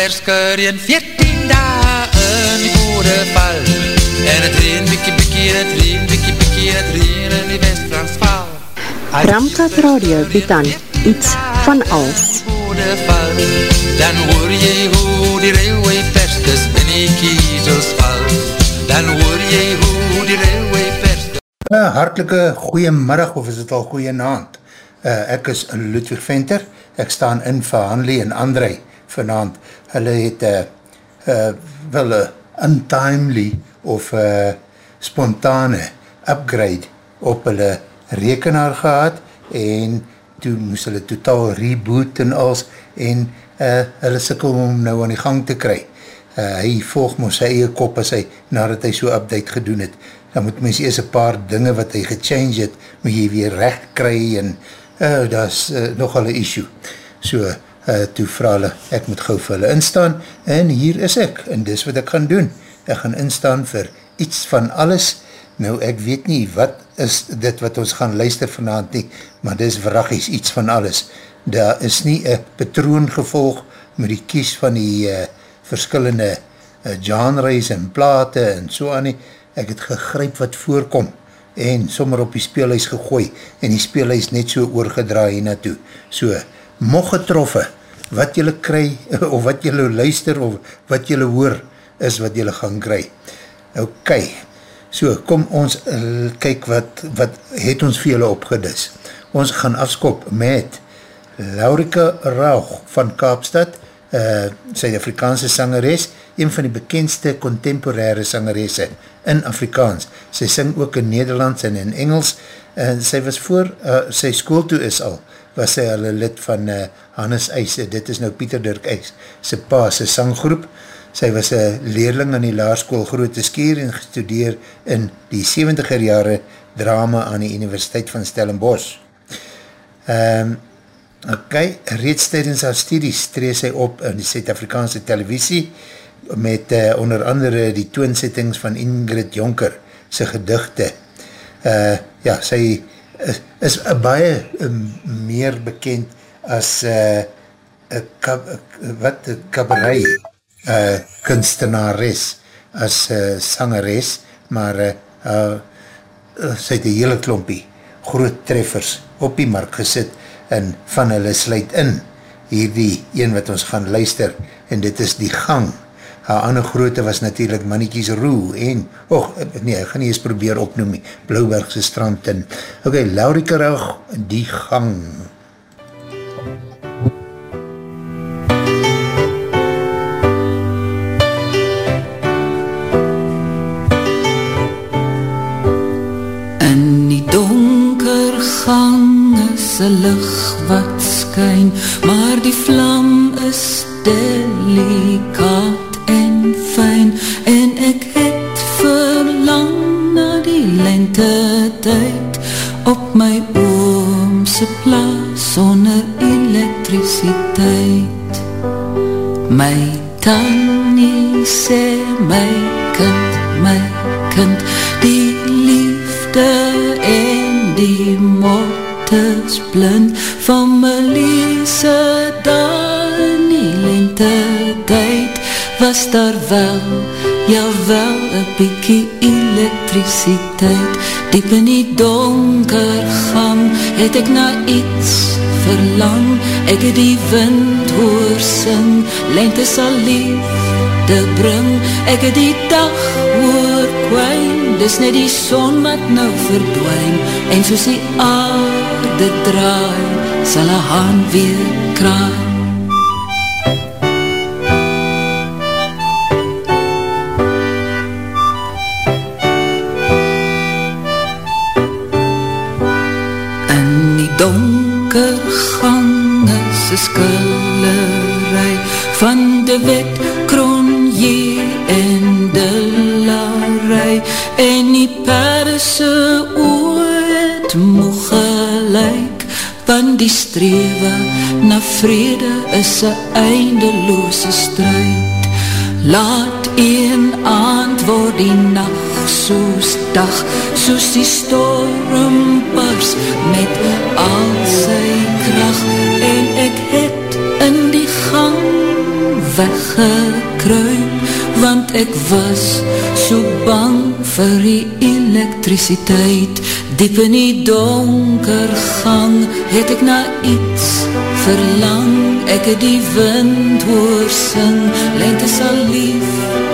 versker in 14 dae in die goede val. En het reen, bikkie, bikkie, en het reen, bikkie, bikkie, en het reen in die West-Transvaal Ramkat Radio bied aan iets van als Dan hoor jy hoe die railway perskes in die kiezels val. Dan hoor jy hoe die railway perskes uh, Hartelike goeiemiddag of is het al goeie naand? Uh, Ek is Ludwig Venter Ek staan in vir Hanley en André vanavond. Hulle het uh, uh, wel untimely of uh, spontane upgrade op hulle rekenaar gehad en toe moes hulle totaal reboot en als en uh, hulle sikkel om nou aan die gang te kry. Uh, hy volg moes sy eie kop as hy nadat hy so update gedoen het. Dan moet mens eers een paar dinge wat hy gechange het, moet jy weer recht kry en uh, dat is uh, nogal een issue. So, uh, toe vraag hulle, ek moet gauw vir hulle instaan, en hier is ek, en dis wat ek gaan doen. Ek gaan instaan vir iets van alles, nou ek weet nie, wat is dit wat ons gaan luister vanavond nie, maar dis vragies iets van alles. Daar is nie een patroon gevolg, met die kies van die uh, verskillende uh, genres en plate en so aan nie, ek het gegryp wat voorkom, en sommer op die speelhuis gegooi, en die speelhuis net so oorgedraai hier naartoe. So, mocht getroffe, wat jylle kry, of wat jylle luister, of wat jylle hoor, is wat jylle gaan kry. Ok, so kom ons uh, kyk wat, wat het ons vir jylle opgedis. Ons gaan afskop met Laurika Rauch van Kaapstad, uh, Suid-Afrikaanse sangeres, een van die bekendste contemporaire sangeresse in Afrikaans. Sy sing ook in Nederlands en in Engels, en sy was voor, uh, sy school toe is al, was sy al lid van uh, Hannes Eise, dit is nou Pieter Dirk Eis, sy pa, sy sanggroep, sy was een leerling aan die laarskool Grote Skier en gestudeer in die 70er jare drama aan die Universiteit van Stellenbosch. Um, ok, reeds tijdens haar studies tree sy op in die Suid-Afrikaanse televisie met uh, onder andere die toonsettings van Ingrid Jonker, sy gedigte. Uh, ja, sy is, is baie um, meer bekend as uh, a kab, a, wat kabarei uh, kunstenares as uh, sangeres, maar uh, uh, sy het die hele klompie groot treffers op die mark gesit en van hulle sluit in hierdie een wat ons gaan luister en dit is die gang haar ander groote was natuurlijk Mannekies Roe en, och, nee, ek gaan nie eens probeer opnoem, Blauwbergse strand en, ok, Laurika Rauch, die gang. In die donker gang is een licht wat skyn, maar die vlam is delikaat fijn. En ek het verlang na die lente tyd op my oomse plaas sonder elektriciteit. My tannie sê my kind, my kind die liefde en die mottes blind van my liese daar in die lente tyd was daar wel, ja wel, een bykie elektriciteit. Diep in die donker gang, het ek na iets verlang. Ek het die wind hoor sing, lente sal liefde bring. Ek het die dag hoor kwijn, dis net die son wat nou verdwijn. En soos die aarde draai, sal een haan weer kraai. Donker gang is een skillerij van de wet kronje en de larij en die perse ooit moeg gelijk. Van die strewe na vrede is een eindeloose strijd. Laat een antwoord die nacht soos dag, soos die storm bars met al sy kracht en ek het in die gang weggekruip Want ek was so bang vir die elektriciteit Diep in die donker gang Het ek na iets verlang. Ek het die wind hoor sing Lente sal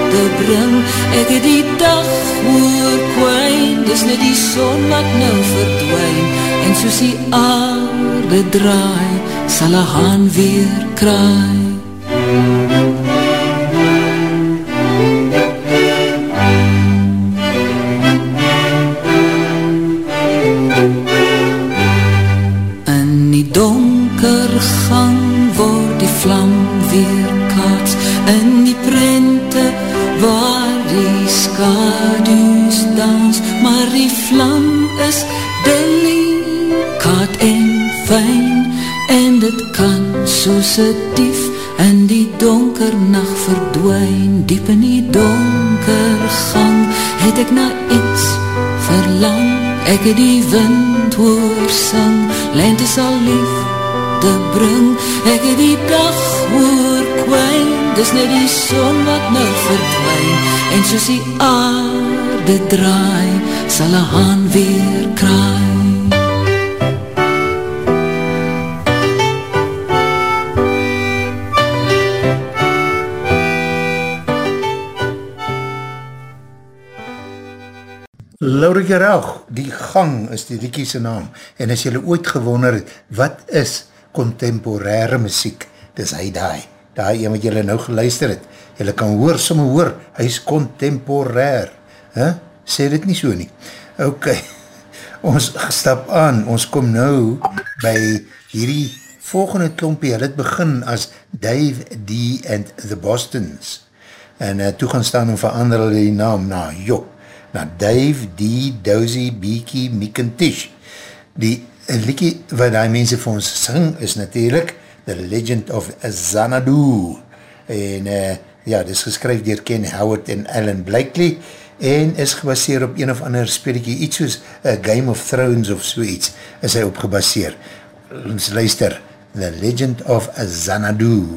liefde bring. Ek het die dag hoor kwijn Dis net die son wat nou verdwijn En soos die aarde draai Sal een haan weer kraai een dief in die donker nacht verdwijn diep in die donker gang het ek na iets verlang. Ek het die wind hoor sang lente sal liefde bring. Ek het die dag hoor kwijn dis net die son wat nou verdwijn en soos die aarde draai sal een haan weer Raug, die gang is die liekiese naam, en as jylle ooit gewonder wat is contemporaire muziek, dis hy daai, daai een wat jylle nou geluister het, jylle kan hoor, somme hoor, hy is contemporair, huh? sê dit nie so nie, ok, ons stap aan, ons kom nou by hierdie volgende klompie, hy het begin as Dave D. and the Bostons, en uh, toe gaan staan en verander hulle die naam na Jok, na Dave D. Dozy Beaky Mikintish. Die liekie wat die mense vir ons sing is natuurlijk The Legend of Xanadu. En uh, ja, dit is geskryf dier Ken Howard en Alan Blakely en is gebaseer op een of ander speeliekie, iets soos a Game of Thrones of so iets, is hy op gebaseer. Ons luister, The Legend of Xanadu.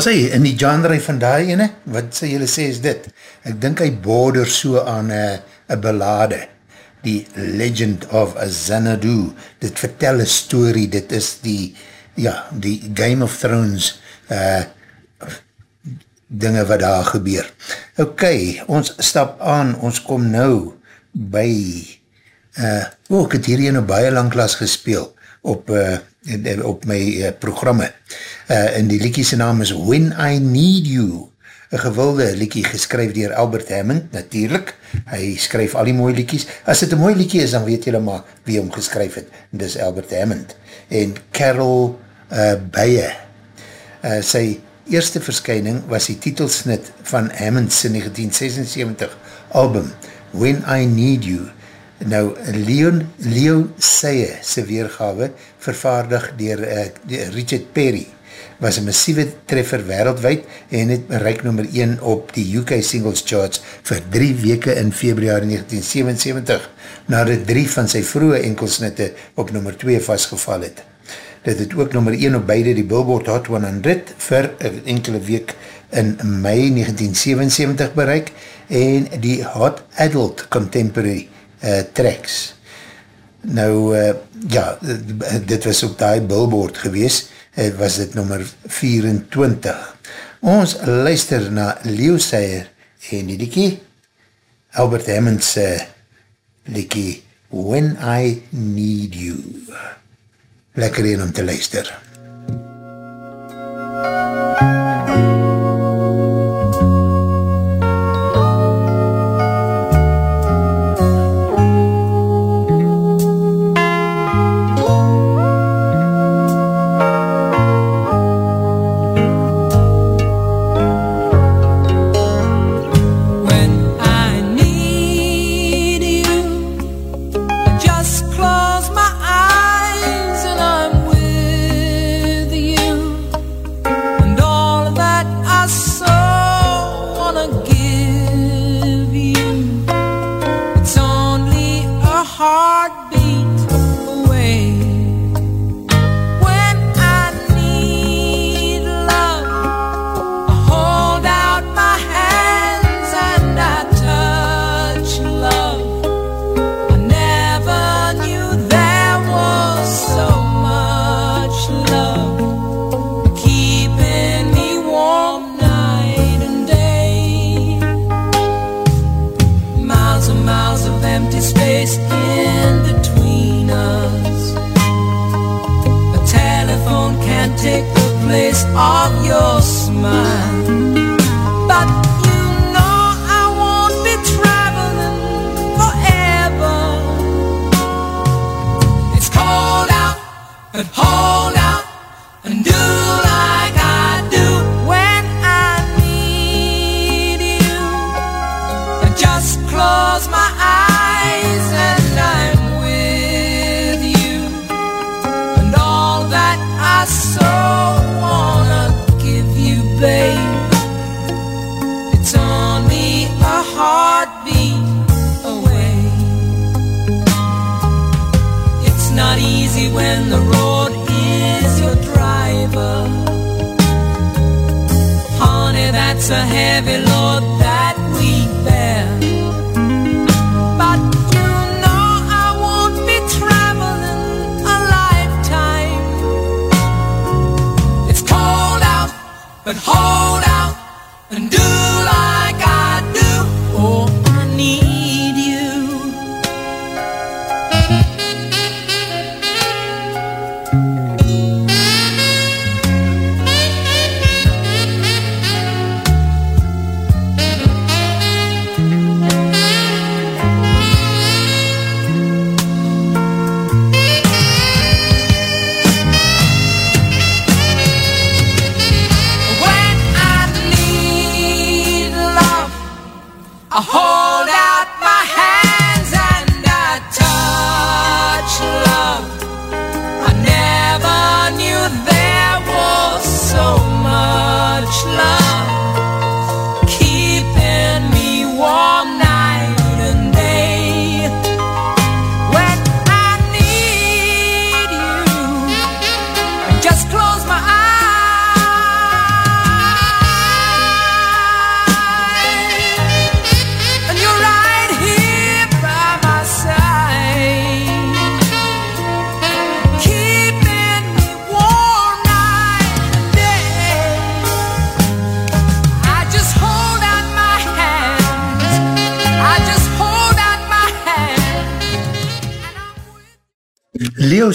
Daar sê, in die genre van die ene, wat sê julle sê is dit? Ek dink hy border so aan een ballade, die Legend of Xanadu. Dit vertel een story, dit is die, ja, die Game of Thrones uh, dinge wat daar gebeur. Ok, ons stap aan, ons kom nou by, uh, oh, ek het hier een baie lang klas gespeel op, uh, op my uh, programme. Uh, en die liekie sy naam is When I Need You. Een gewilde liekie geskryf dier Albert Hammond, natuurlijk. Hy skryf al die mooie liekies. As het een mooie liekie is, dan weet jylle maar wie hom geskryf het. En dis Albert Hammond. En Carol uh, Beie. Uh, sy eerste verskyning was die titelsnit van Hammond's 1976 album When I Need You. Nou, Leon, Leo Seye sy weergawe vervaardig dier uh, Richard Perry was een massieve treffer wereldwijd en het bereik nummer 1 op die UK Singles Charts vir drie weke in februari 1977 nadat drie van sy vroege enkelsnitte op nummer 2 vastgeval het. Dit het ook nummer 1 op beide die Billboard Hot 100 vir enkele week in mei 1977 bereik en die Hot Adult Contemporary uh, Tracks. Nou, uh, ja, dit was op die Billboard gewees, was dit nummer 24. Ons luister na Leo Seier en die liekie, Albert Hammond's liekie, When I Need You. Lekker een om te luister.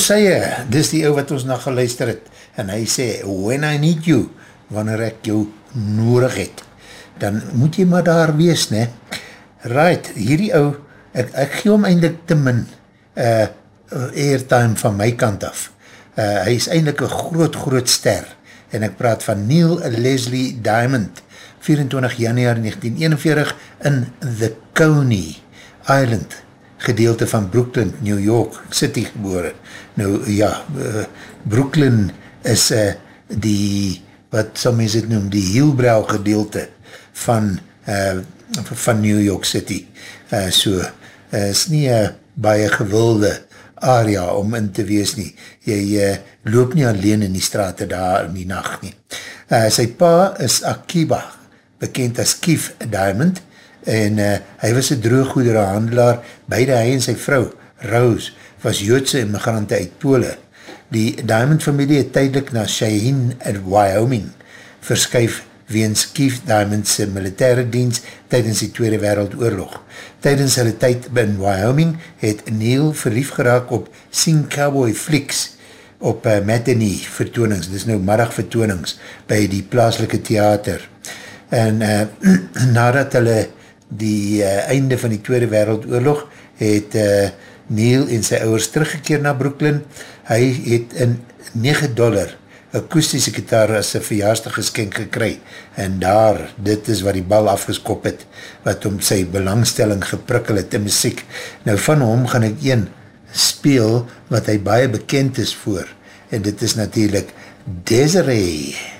Seye, dis die ou wat ons na geluister het, en hy sê, when I need you, wanneer ek jou nodig het, dan moet jy maar daar wees, ne? Right, hierdie ou, ek, ek gee hom eindelijk te min uh, airtime van my kant af. Uh, hy is eindelijk een groot, groot ster, en ek praat van Neil Leslie Diamond, 24 januari 1941 in The Coney Island, gedeelte van Brooklyn, New York City geboren. Nou ja, uh, Brooklyn is uh, die, wat sal mens het noem, die hielbrouw gedeelte van, uh, van New York City. Uh, so, uh, is nie een baie gewilde area om in te wees nie. Jy uh, loop nie alleen in die straat daar in die nacht nie. Uh, sy pa is Akiba, bekend as Keith Diamond, en uh, hy was een drooggoedere handelaar, beide hy en sy vrou, Rose, was joodse immigrante uit Pole. Die Diamond familie het tydelik na Cheyenne in Wyoming verskuif weens Keith Diamond's militaire dienst tydens die Tweede Wereldoorlog. Tydens hulle tyd in Wyoming het Neil verlief geraak op Sing Cowboy Flicks op uh, matinee vertoonings, dis nou middag vertoonings by die plaaslike theater. En uh, nadat hulle die uh, einde van die Tweede Wereldoorlog het uh, Neil en sy ouders teruggekeer na Brooklyn. Hy het in 9 dollar akoestische gitaar as sy verjaarsdag geskenk gekry en daar, dit is wat die bal afgeskop het, wat om sy belangstelling geprikkel het in muziek. Nou van hom gaan ek een speel wat hy baie bekend is voor en dit is natuurlijk Desiree. Desiree,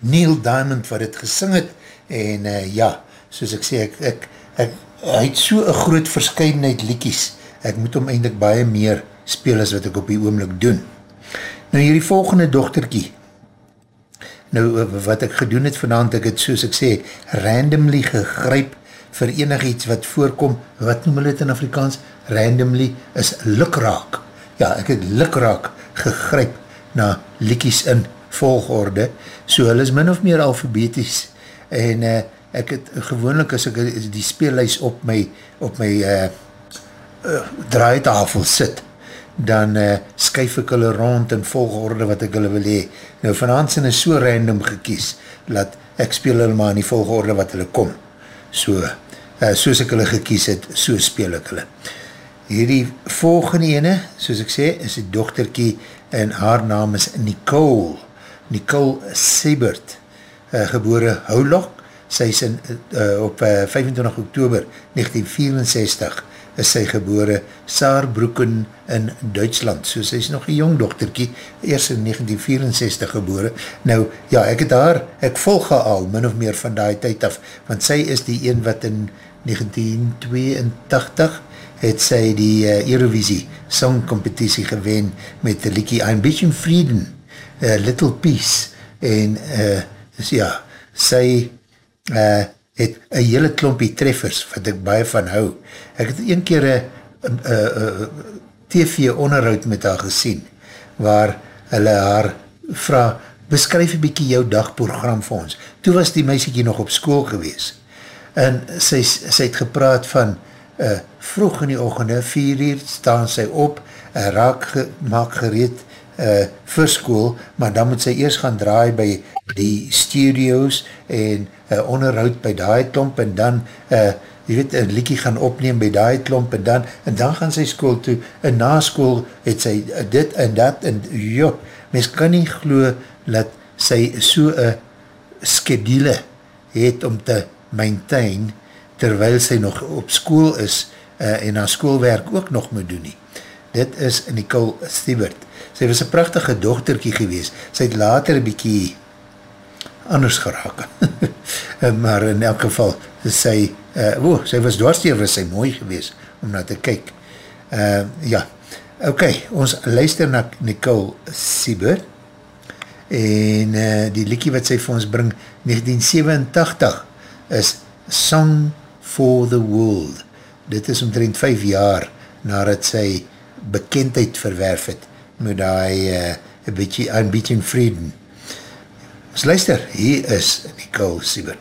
Neil Diamond wat het gesing het, en uh, ja, soos ek sê, ek, ek, ek, hy het so een groot verscheidenheid liekies, ek moet hom eindelijk baie meer speel as wat ek op die oomlik doen. Nou hierdie volgende dochterkie, nou wat ek gedoen het vanavond, ek het soos ek sê, randomly gegryp vir enig iets wat voorkom, wat noem hulle het in Afrikaans? Randomly is lukraak. Ja, ek het lukraak gegryp na liekies in volgorde, so hulle is min of meer alfabeties, en uh, ek het gewoonlik as ek die speellys op my, op my uh, uh, draaitafel sit, dan uh, skuif ek hulle rond in volgorde wat ek hulle wil hee. Nou vanavond zijn is so random gekies, dat ek speel hulle maar in die volgorde wat hulle kom. So, uh, soos ek hulle gekies het, so speel ek hulle. Hierdie volgende ene, soos ek sê, is die dochterkie en haar naam is Nicole. Nicole Sebert, uh, gebore Houlok, sy is in, uh, op uh, 25 oktober 1964 is sy gebore Saarbroeken in Duitsland, so sy is nog een jong dochterkie, eerst in 1964 gebore. Nou, ja, ek het haar, ek volg haar al, min of meer van die tyd af, want sy is die een wat in 1982 het sy die uh, Eurovisie songcompetitie gewen met die liekie I'm Bitching Frieden, uh, Little Peace, en uh, dus ja, sy uh, het een hele klompie treffers, wat ek baie van hou. Ek het een keer een TV onderhoud met haar gesien, waar hulle haar vraag, beskryf een bykie jou dagprogram vir ons. Toe was die meisiekie nog op school gewees, en sy, sy het gepraat van, uh, vroeg in die ochende, vier uur, staan sy op, uh, raak, ge, maak gereed, uh, vir school, maar dan moet sy eers gaan draai by die studios en uh, onderhoud by die klomp en dan, uh, jy weet, een liekie gaan opneem by die klomp en dan, en dan gaan sy school toe, en na school het sy dit en dat, en joh, mens kan nie glo dat sy so een skedule het om te maintain, terwyl sy nog op school is, uh, en haar schoolwerk ook nog moet doen nie. Dit is Nicole Stewart. Sy was een prachtige dochterkie gewees. Sy het later een bykie anders geraak. maar in elk geval, sy, uh, oh, sy was dwarsteer, was sy mooi gewees om na te kyk. Uh, ja, ok, ons luister na Nicole Sieber en uh, die liekie wat sy vir ons bring, 1987, is Song for the World. Dit is omtrent 5 jaar nadat sy bekendheid verwerf het met die uh, een beetje aanbieding vreden. Ons luister, hier is Nicole Sieber.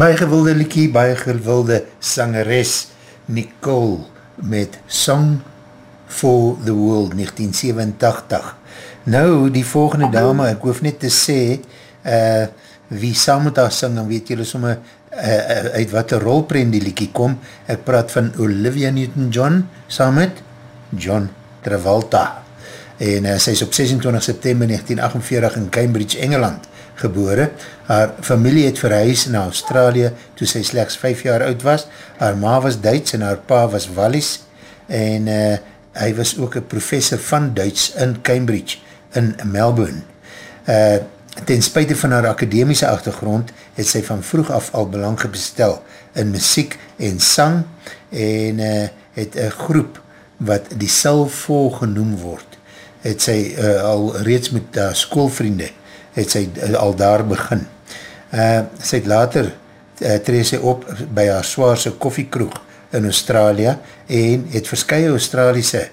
Baie gewilde liekie, baie gewilde sangeres Nicole met Song for the World 1987. Nou, die volgende dame, ek hoef net te sê uh, wie saam met haar sing, dan weet julle somme uh, uit wat een rolprent die liekie kom. Ek praat van Olivia Newton-John saam met John Travolta. En uh, sy is op 26 september 1948 in Cambridge, Engeland gebore. Haar familie het verhuis na Australië toe sy slechts 5 jaar oud was. Haar ma was Duits en haar pa was Wallis en uh, hy was ook een professor van Duits in Cambridge in Melbourne. Uh, ten spuite van haar akademiese achtergrond het sy van vroeg af al belang bestel in muziek en sang en uh, het een groep wat die Salvo genoem word, het sy uh, al reeds met uh, schoolvriende het sy uh, al daar begin. Uh, sy het later uh, tree sy op by haar zwaarse koffiekroeg in Australië en het verskye Australiese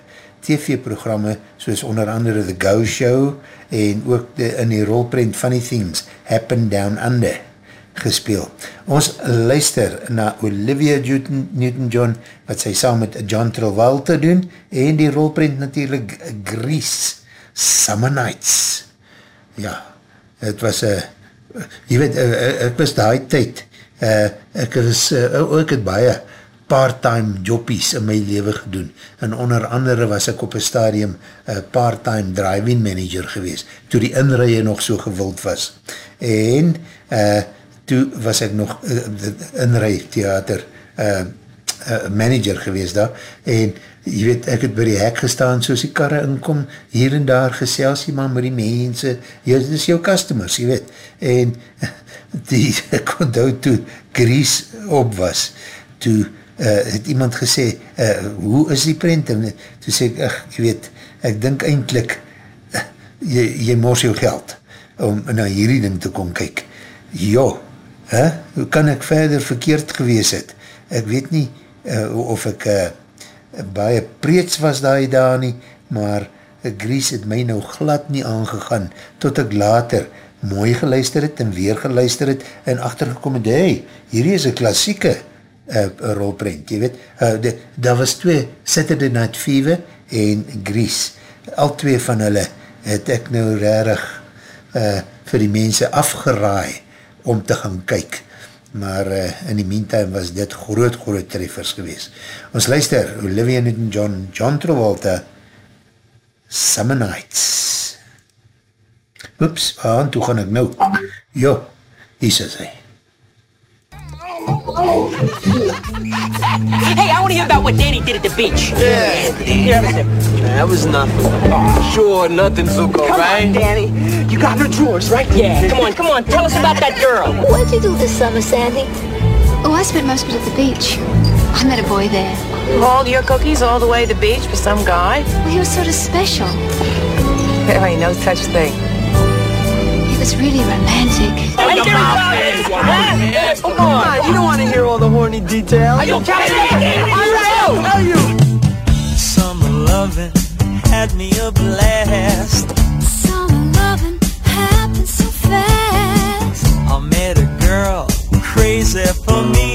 TV-programme soos onder andere The Go Show en ook de, in die rolprint Funny Things Happen Down Under gespeel. Ons luister na Olivia Newton-John wat sy saam met John Travolta doen en die rolprint natuurlijk Grease Summer Nights. Ja, het was een, uh, jy weet, uh, ek was die tyd, uh, ek was, uh, ek het baie part-time jobbies in my leven gedoen, en onder andere was ek op een stadium uh, part-time driving manager gewees, toe die inrije nog so gewild was, en uh, toe was ek nog uh, inrij theater uh, uh, manager gewees daar, en jy weet, ek het by die hek gestaan, soos die karre inkom, hier en daar gesels jy maar met die mense, jy, dit is jou customers, jy weet, en die, ek onthou toe Gries op was, toe uh, het iemand gesê, uh, hoe is die print, en toe sê ek, ach, jy weet, ek dink eindelijk, uh, jy, jy mors jou geld, om na hierdie ding te kom kyk, jo, huh? hoe kan ek verder verkeerd gewees het, ek weet nie, uh, of ek, uh, baie preets was daar daar nie, maar Gries het my nou glad nie aangegaan, tot ek later mooi geluister het en weer geluister het en achtergekom het, hey, hierdie is een klassieke uh, rolprent, jy weet, uh, daar was twee, Saturday Night Fever en Gries, al twee van hulle het ek nou rarig uh, vir die mense afgeraai om te gaan kyk, maar uh, in die meantime was dit groot, groot treffers gewees. Ons luister, Olivia Newton-John, John Travolta, Summer Nights. Oeps, aan toe gaan ek nou. Jo, hier is hy. Hey, I want to hear about what Danny did at the beach. Yeah, yeah. that was nothing. Oh, sure, nothing, Zuko, come right? on, Danny. You got the drawers, right? Yeah. Come on, come on. Tell us about that girl. What'd you do this summer, Sandy? Oh, I spent most of it at the beach. I met a boy there. Hauled your cookies all the way to the beach for some guy? Well, he was sort of special. There ain't no such thing. He was really romantic. Oh, your mouth, Huh? Come on, you don't want to hear all the horny details. Are you counting? I know you. Summer loving had me a blast. Summer loving happened so fast. I met a girl crazy for me.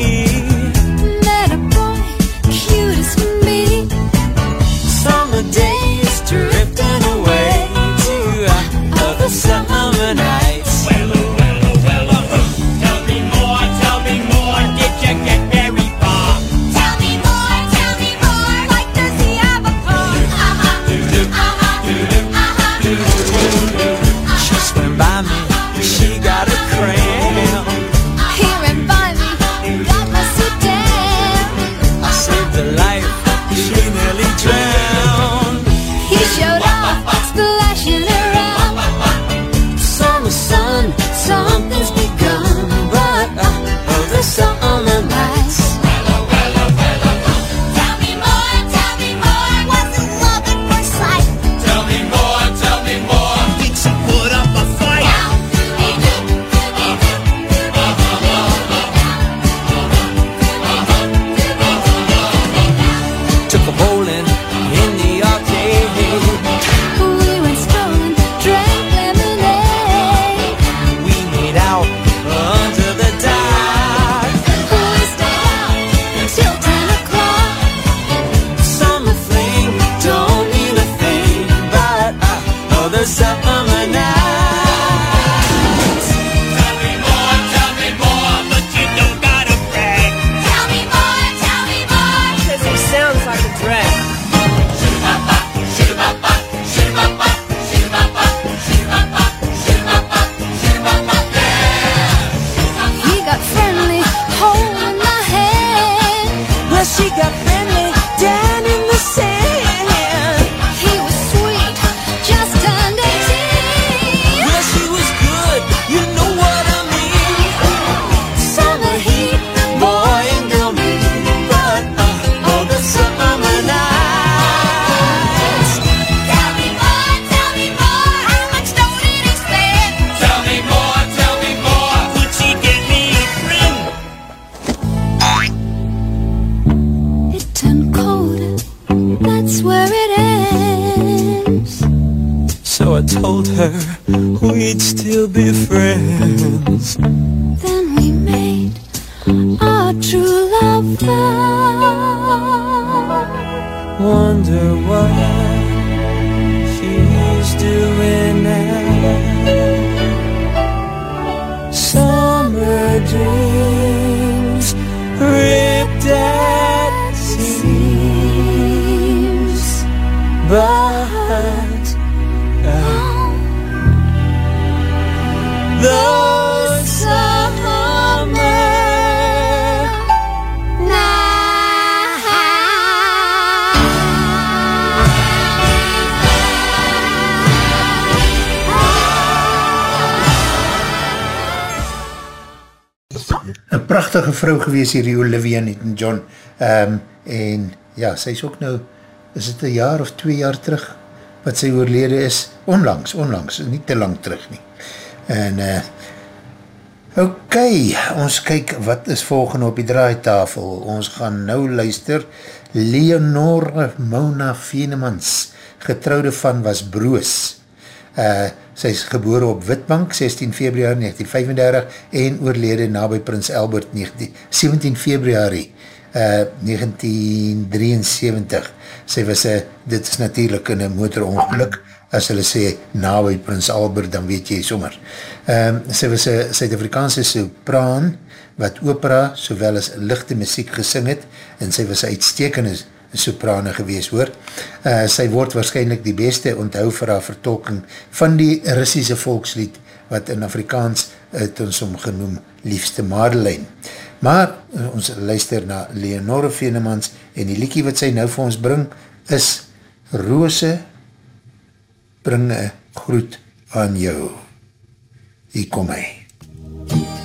Prachtige vrou gewees hier, die Olivia Newton-John. Um, en ja, sy is ook nou, is het een jaar of twee jaar terug, wat sy oorlede is, onlangs, onlangs, nie te lang terug nie. En, uh, ok, ons kyk, wat is volgende op die draaitafel? Ons gaan nou luister, Leonore Mona Venemans, getrouwde van was Broos. Uh, sy is gebore op Witbank, 16 februari 1935, en oorlede na by Prins Albert 19, 17 februari uh, 1973. Sy was, uh, dit is natuurlijk in een motorongeluk, as hulle sê na by Prins Albert, dan weet jy sommer. Um, sy was een Suid-Afrikaanse sopraan, wat opera, sowel as lichte muziek gesing het, en sy was een uitstekende soprane gewees hoor. Uh, sy word waarschijnlijk die beste onthou vir haar vertolking van die Russische volkslied wat in Afrikaans het ons om genoem Liefste Madeleine. Maar uh, ons luister na Leonore Venemans en die liekie wat sy nou vir ons bring is Rose bring een groet aan jou. Hier kom hy. brengen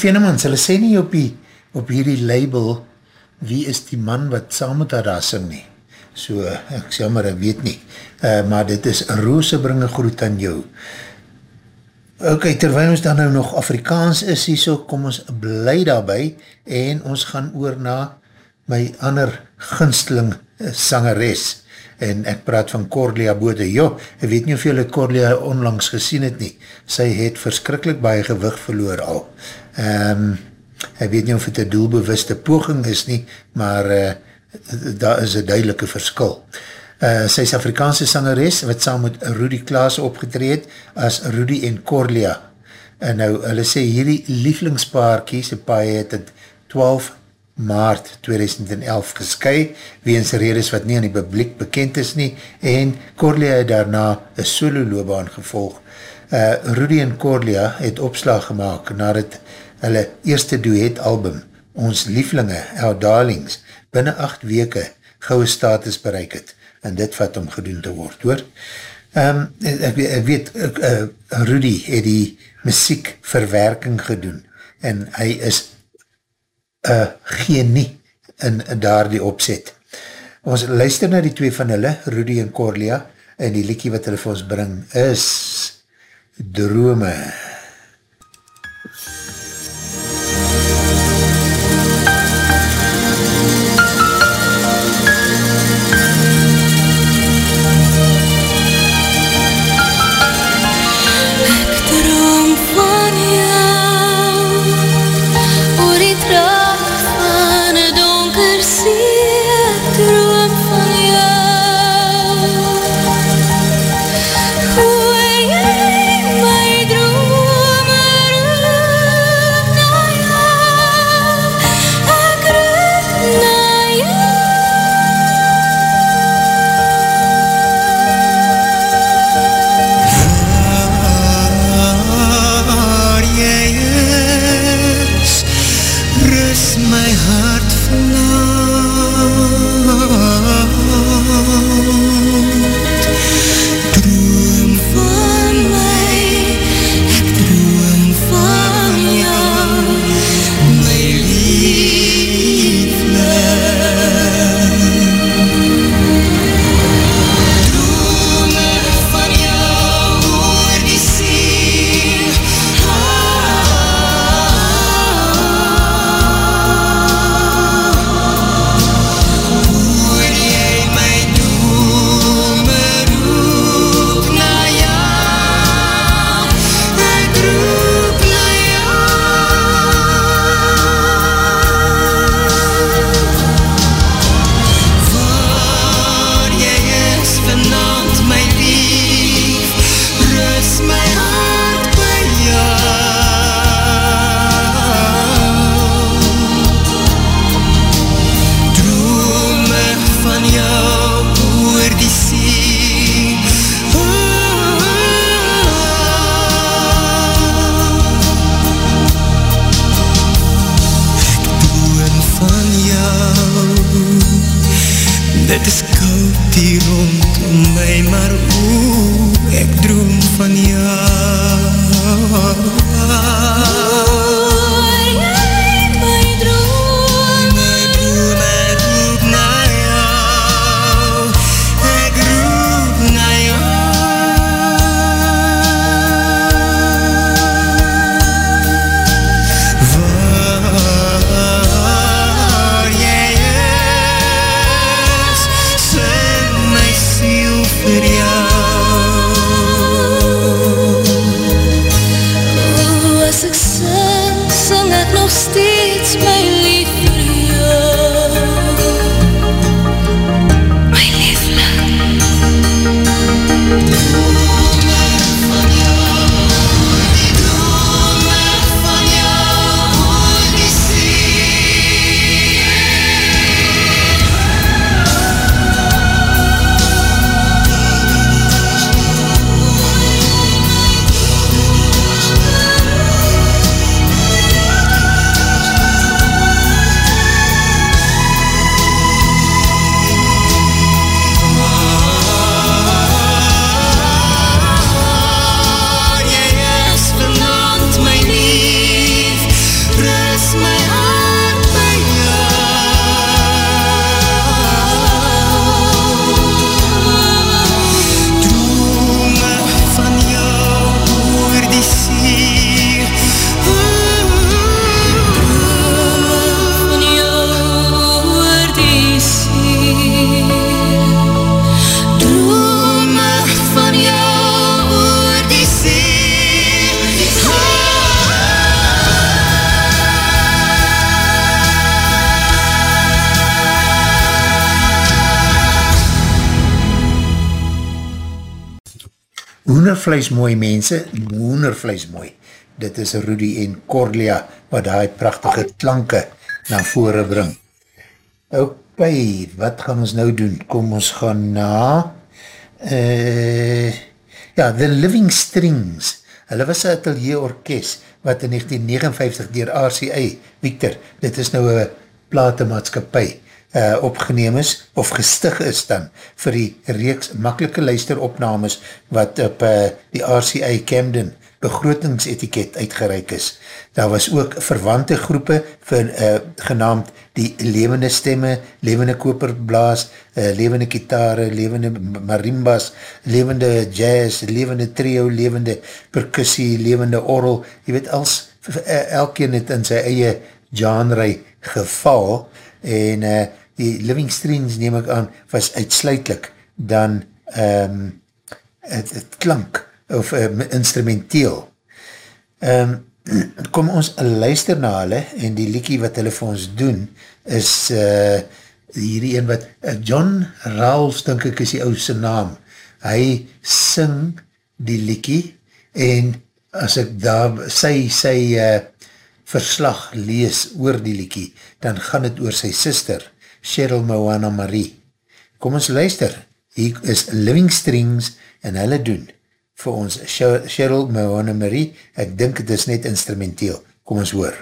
Venemans, hulle sê nie op, die, op hierdie label wie is die man wat saam met haar daar sing nie. So, ek sê maar, ek weet nie. Uh, maar dit is Roose bring een groet aan jou. Ok, terwijl ons dan nou nog Afrikaans is, so, kom ons bly daarby en ons gaan oor na my ander ginsteling eh, sangeres en ek praat van Corlia Bode. Jo, ek weet nie of julle Corlia onlangs gesien het nie. Sy het verskrikkelijk baie gewig verloor al. Um, ek weet nie of het een doelbewuste poging is nie, maar uh, daar is een duidelike verskil. Uh, sy is Afrikaanse sangeres wat saam met Rudy Klaas opgetreed as Rudy en Corlia. En nou, hulle sê hierdie lieflingspaarkie, sy paie het het 12 maart 2011 gesky, weens redes wat nie aan die publiek bekend is nie, en Corlia het daarna een solo loopbaan gevolg. Uh, Rudy en Corlia het opslag gemaakt nadat hulle eerste duet album, Ons Lieflinge, Our Darlings, binnen 8 weke gouwe status bereik het en dit wat om gedoen te word, hoor. Um, ek, ek weet, ek, uh, Rudy het die muziekverwerking gedoen en hy is een genie in daar die opzet. Ons luister na die twee van hulle, Rudy en Corlia, en die liekie wat hulle vir ons bring is Drome. Drome. Mooi mense, hoenervlees mooi. Dit is Rudy en Corlia wat die prachtige klanke na vore bring. Ok, wat gaan ons nou doen? Kom ons gaan na uh, ja, The Living Strings. Hulle was een atelier orkest wat in 1959 dier RCA, Victor, dit is nou een platemaatskapie, uh, opgeneem is, of gestig is dan, vir die reeks makkelike luisteropnames wat op uh, die RCA Camden begrotingsetiket uitgereik is. Daar was ook verwante groepe vir, uh, genaamd die levende stemme, levende koperblaas, uh, levende kitare, levende marimbas, levende jazz, levende trio, levende percussie, levende orrel, jy weet, als, uh, elkeen het in sy eie genre geval, en uh, die living streams, neem ek aan, was uitsluitlik dan um, het, het klank, of uh, instrumenteel. Um, kom ons luister na hulle en die liekie wat hulle vir ons doen is uh, hierdie een wat uh, John Ralphs, denk ek is die oudste naam. Hy sing die liekie en as ek daar sy, sy uh, verslag lees oor die liekie, dan gaan het oor sy sister, Cheryl Moana Marie. Kom ons luister, hier is Living Strings en hulle doen vir ons Cheryl Mahone Marie, ek dink het is net instrumenteel, kom ons hoor.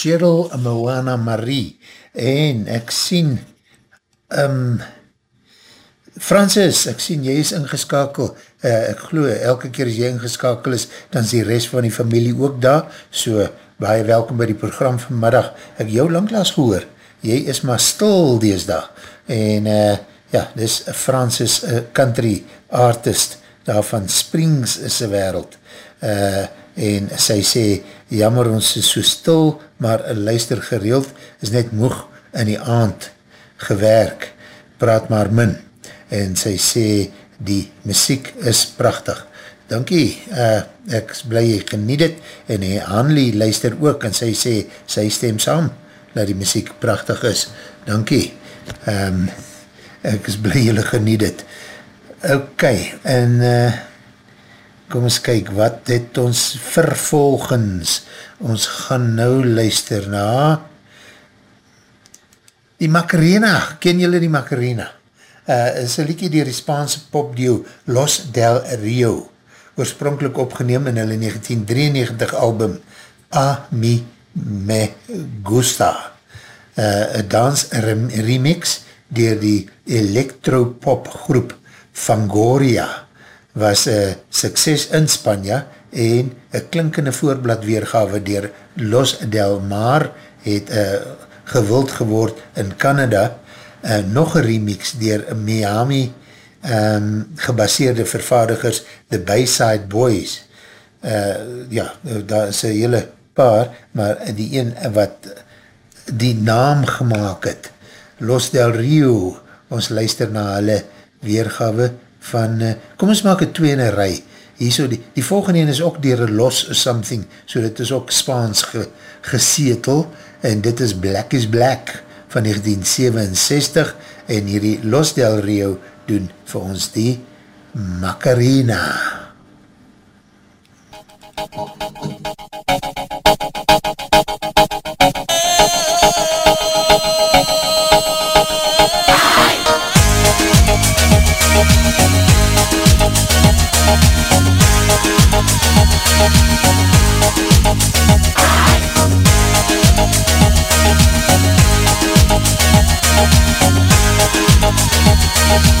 Cheryl Moana Marie, en ek sien, um, Francis, ek sien, jy is ingeskakel, uh, ek geloof, elke keer as jy ingeskakel is, dan is die rest van die familie ook daar, so, baie welkom by die program vanmiddag, ek jou langklaas gehoor, jy is maar stil dees dag, en uh, ja, dis Francis uh, country artist, daar van Springs is die wereld, uh, en sy sê, jammer ons is so stil, maar luister gereeld, is net moeg in die aand gewerk, praat maar min, en sy sê, die muziek is prachtig. Dankie, uh, ek blij jy geniet het, en Hanlie luister ook, en sy sê, sy stem saam, dat die muziek prachtig is. Dankie, um, ek is blij jy geniet het. Ok, en uh, kom ons kyk, wat het ons vervolgens? Ons gaan nou luister na die Macarena, ken julle die Macarena? Uh, is een liekie die Spaanse popduo Los Del Rio, oorspronkelijk opgeneem in hulle 1993 album A Mi Me Gusta, uh, een dans remix dier die electropop groep Fangoria, was een sukses in Spanja en een klinkende voorblad weergawe dier Los Del Mar het uh, gewild geword in Canada, uh, nog een remix dier Miami um, gebaseerde vervaardigers, The Bayside Boys. Uh, ja, daar is een hele paar, maar die een wat die naam gemaakt het, Los Del Rio, ons luister na hulle weergawe van, uh, kom ons maak het twee in een rij, Hierso die, die volgende is ook dier Los Something, so dit is ook Spaans ge, gesetel, en dit is Black is Black van 1967, en hierdie Los Del Rio doen vir ons die Macarena. When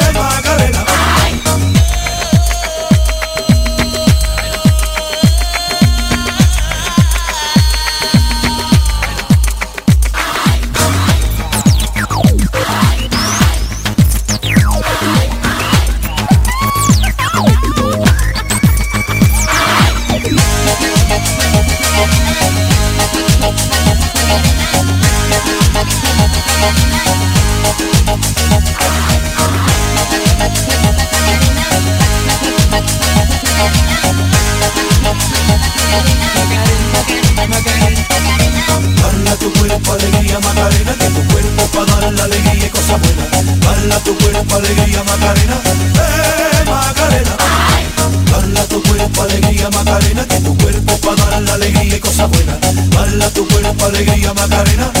alegría Macarena, eh Macarena.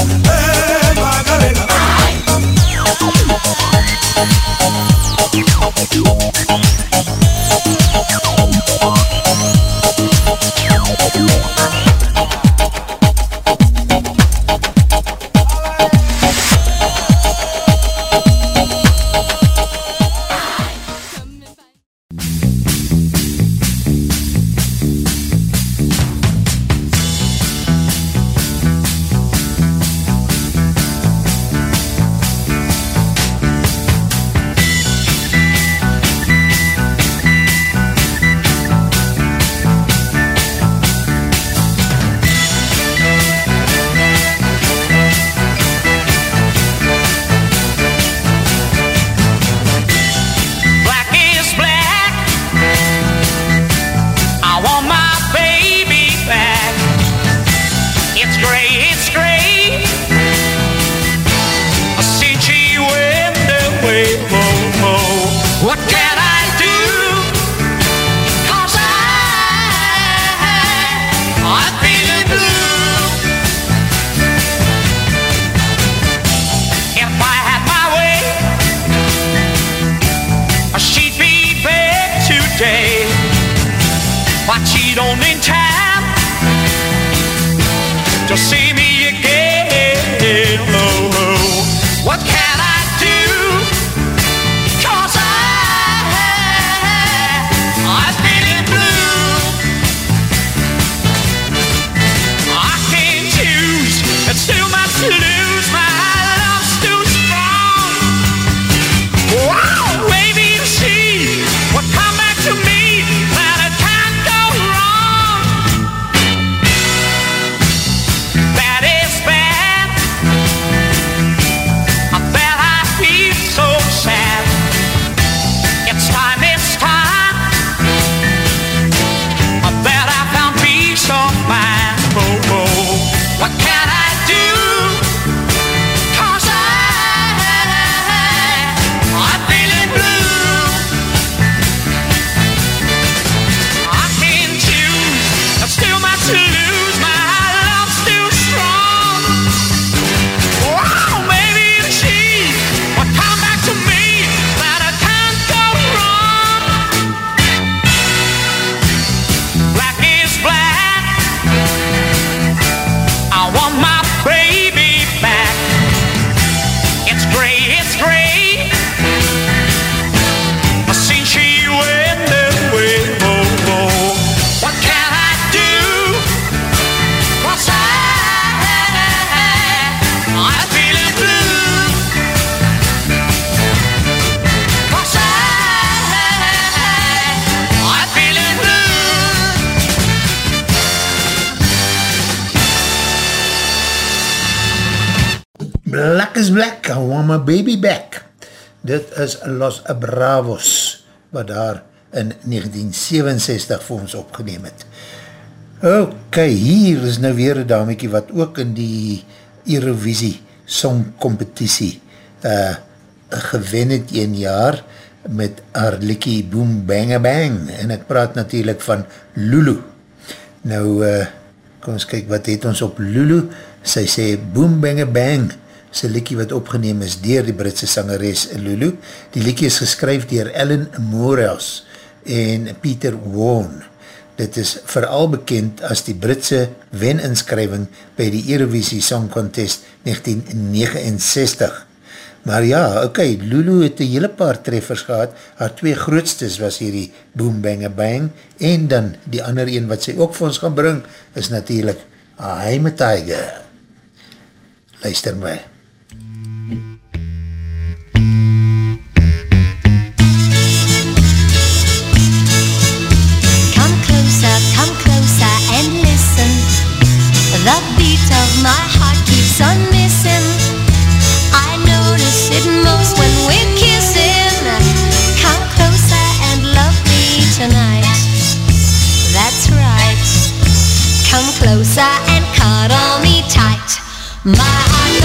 Is Los Bravos, wat daar in 1967 vir ons opgeneem het. Ok, hier is nou weer een damiekie wat ook in die Eurovisie songcompetitie uh, gewen het een jaar met haar likkie Boom Bang Bang en ek praat natuurlijk van Lulu. Nou, uh, kom ons kyk wat het ons op Lulu. Sy sê Boom Bang Bang sy likkie wat opgeneem is dier die Britse sangeres Lulu. Die likkie is geskryf dier Ellen Morehouse en Peter Warne. Dit is vooral bekend as die Britse weninskryving by die Eurovisie Song Contest 1969. Maar ja, ok, Lulu het een hele paar treffers gehad. Haar twee grootstes was hierdie Boom Bang Bang en dan die ander een wat sy ook vir ons gaan bring is natuurlijk a Tiger. Luister my. Closer and cuddle me tight. My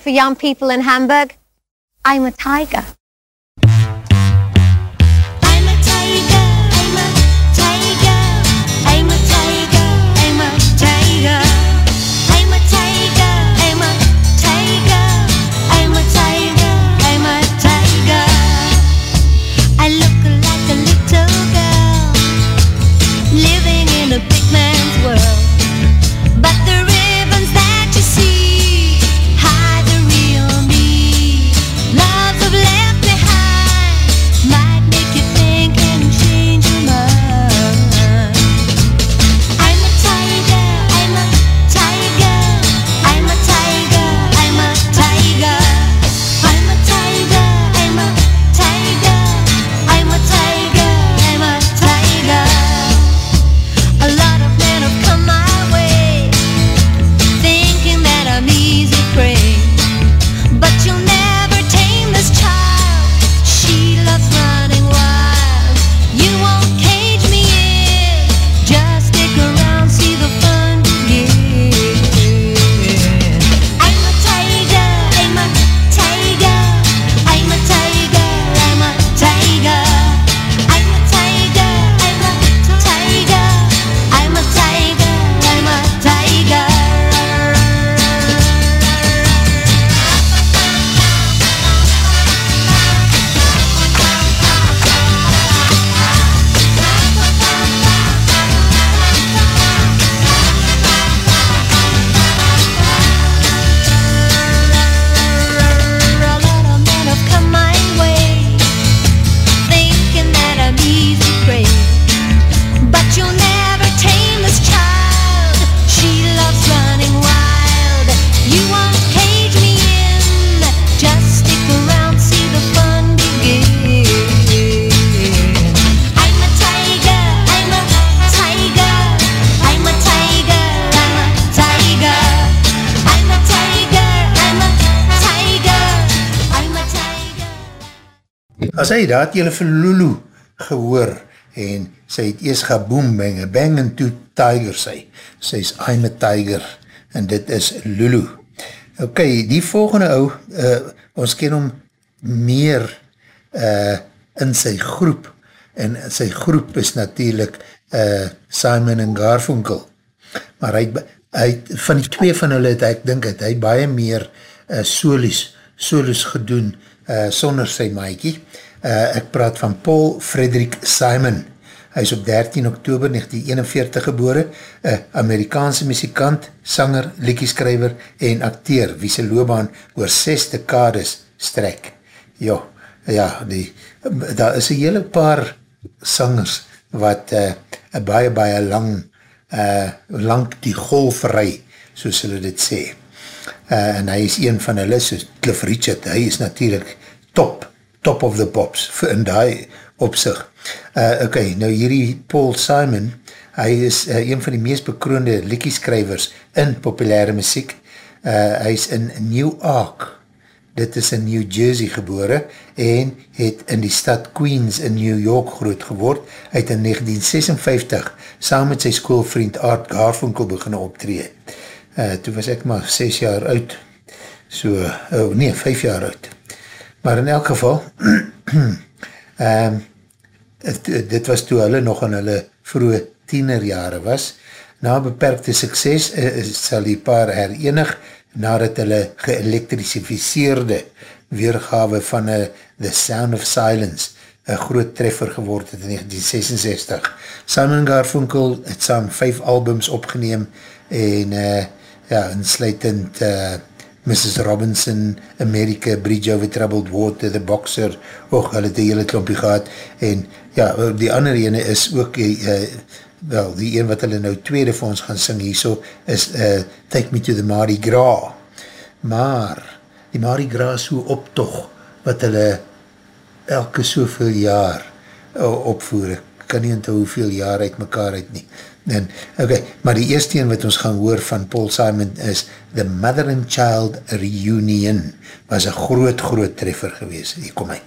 for young people in Hamburg. I'm a tiger. Daar het jylle vir Lulu gehoor en sy het eers gaboom bang, bang and two tiger sy. Sy is I'm a tiger en dit is Lulu. Ok, die volgende ou, uh, ons ken hom meer uh, in sy groep en sy groep is natuurlijk uh, Simon en Garfunkel. Maar hy, hy, van die twee van hulle het ek dink het, hy baie meer uh, solis, solis gedoen uh, sonder sy maaikie. Ek praat van Paul Frederick Simon. Hy is op 13 oktober 1941 gebore, een Amerikaanse muzikant, sanger, liedjeskrywer en acteur, wie sy loopbaan oor 6 dekades strek. Ja, ja, die, daar is een hele paar sangers wat uh, baie, baie lang, uh, lang die golf rij, soos hulle dit sê. Uh, en hy is een van hulle, soos Cliff Richard, hy is natuurlijk top, top of the pops, in die opzicht. Uh, ok, nou hierdie Paul Simon, hy is uh, een van die meest bekroonde liedjeskryvers in populaire muziek. Uh, hy is in New Ark, dit is in New Jersey gebore en het in die stad Queens in New York groot geword. Hy het in 1956 saam met sy schoolvriend Art Garfunkel begin optree. Uh, toe was ek maar 6 jaar oud, so, oh nee, 5 jaar oud. Maar in elk geval, um, het, dit was toe hulle nog in hulle vroege tienerjare was. Na beperkte sukses uh, sal die paar herenig nadat hulle geelektrificeerde weergawe van uh, The Sound of Silence een groot treffer geword het in 1966. Simon Garfunkel het saam vijf albums opgeneem en uh, ja, insluitend uh, Mrs. Robinson, America, Bridge Over Troubled Water, The Boxer, ook hulle het die hele klompie gehad en ja, die andere ene is ook uh, wel, die een wat hulle nou tweede vir ons gaan sing hierso is uh, Take Me to the Mardi Gras maar die Mardi Gras so optog wat hulle elke soveel jaar uh, opvoer, ek kan nie onthou hoeveel jaar uit mekaar uit nie. En, ok, maar die eerste een wat ons gaan hoor van Paul Simon is The Mother and Child Reunion was een groot groot treffer gewees, hier kom hy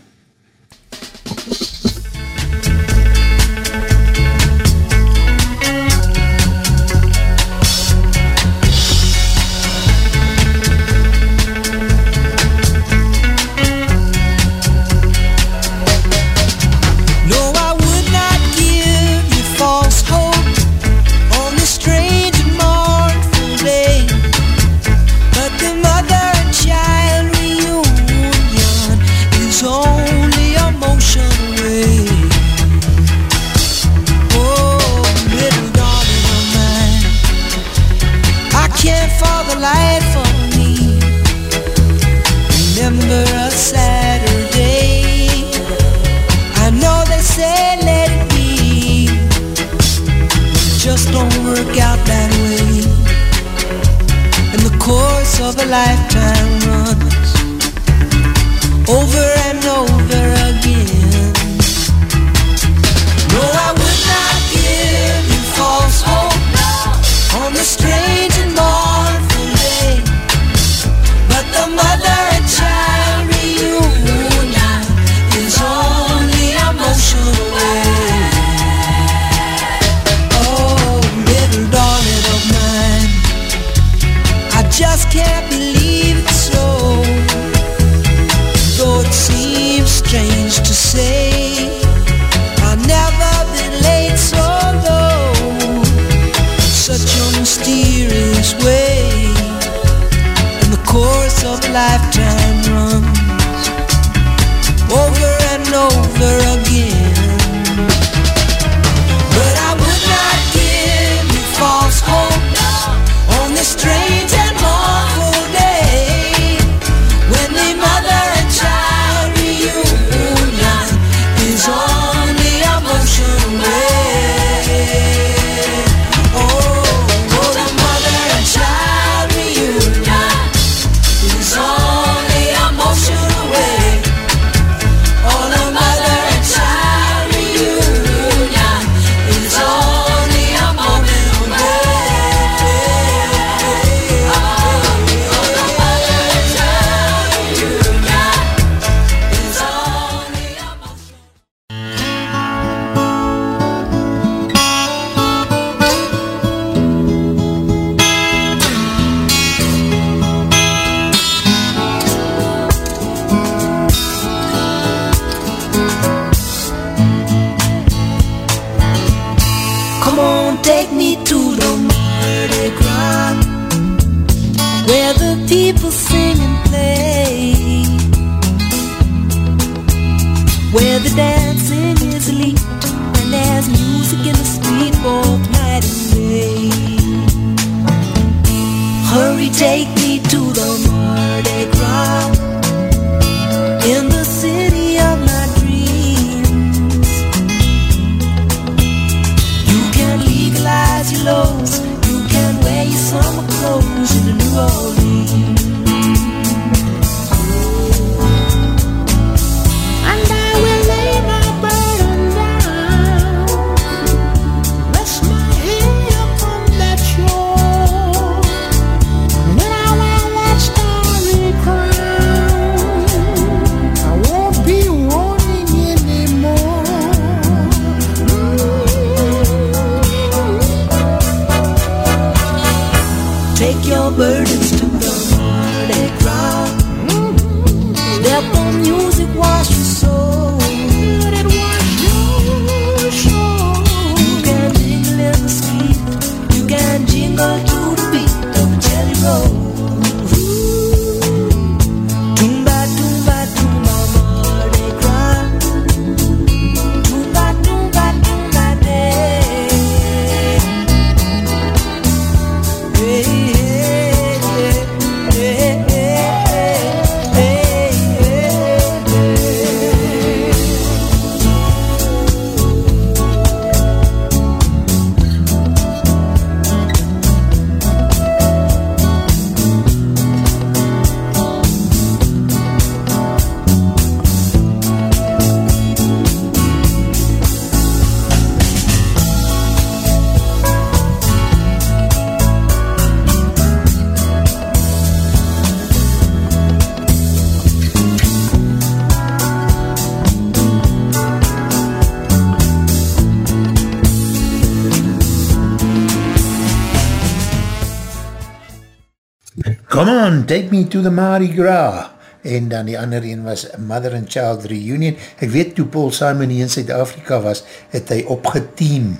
John, Take Me to the Mardi Gras en dan die ander een was Mother and Child Reunion. Ek weet toe Paul Simon hier in Zuid-Afrika was, het hy opgeteam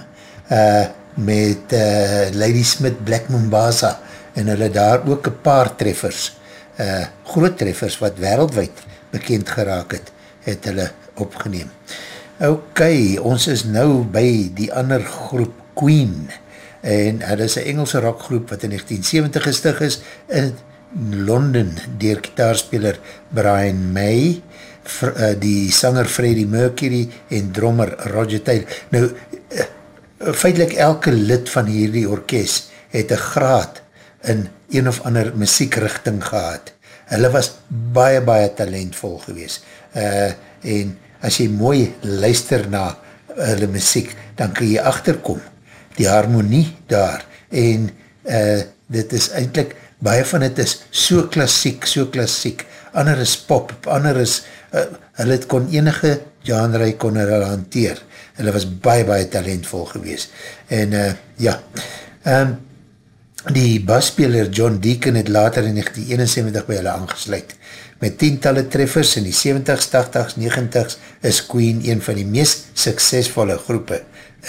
uh, met uh, Lady Smith Black Mombasa en hulle daar ook een paar treffers, uh, groot treffers wat wereldwijd bekend geraak het, het hulle opgeneem. Ok, ons is nou by die ander groep Queen en hulle is een Engelse rockgroep wat in 1970 gestig is en het Londen dier kitaarspeler Brian May, Fr uh, die sanger Freddie Mercury en drummer Roger Taylor. Nou, uh, feitlik elke lid van hierdie orkest het een graad in een of ander muziekrichting gehad. Hulle was baie, baie talentvol gewees. Uh, en as jy mooi luister na hulle muziek, dan kan jy achterkom, die harmonie daar, en uh, dit is eindelijk, baie van het is so klassiek, so klassiek, ander is pop, ander is, uh, hulle het kon enige genre kon hulle hanteer, hulle was baie, baie talentvol gewees, en uh, ja, um, die basspeler John Deacon het later in 1971 by hulle aangesluit, met tientalle treffers in die 70s, 80s, 90s is Queen een van die meest suksesvolle groepe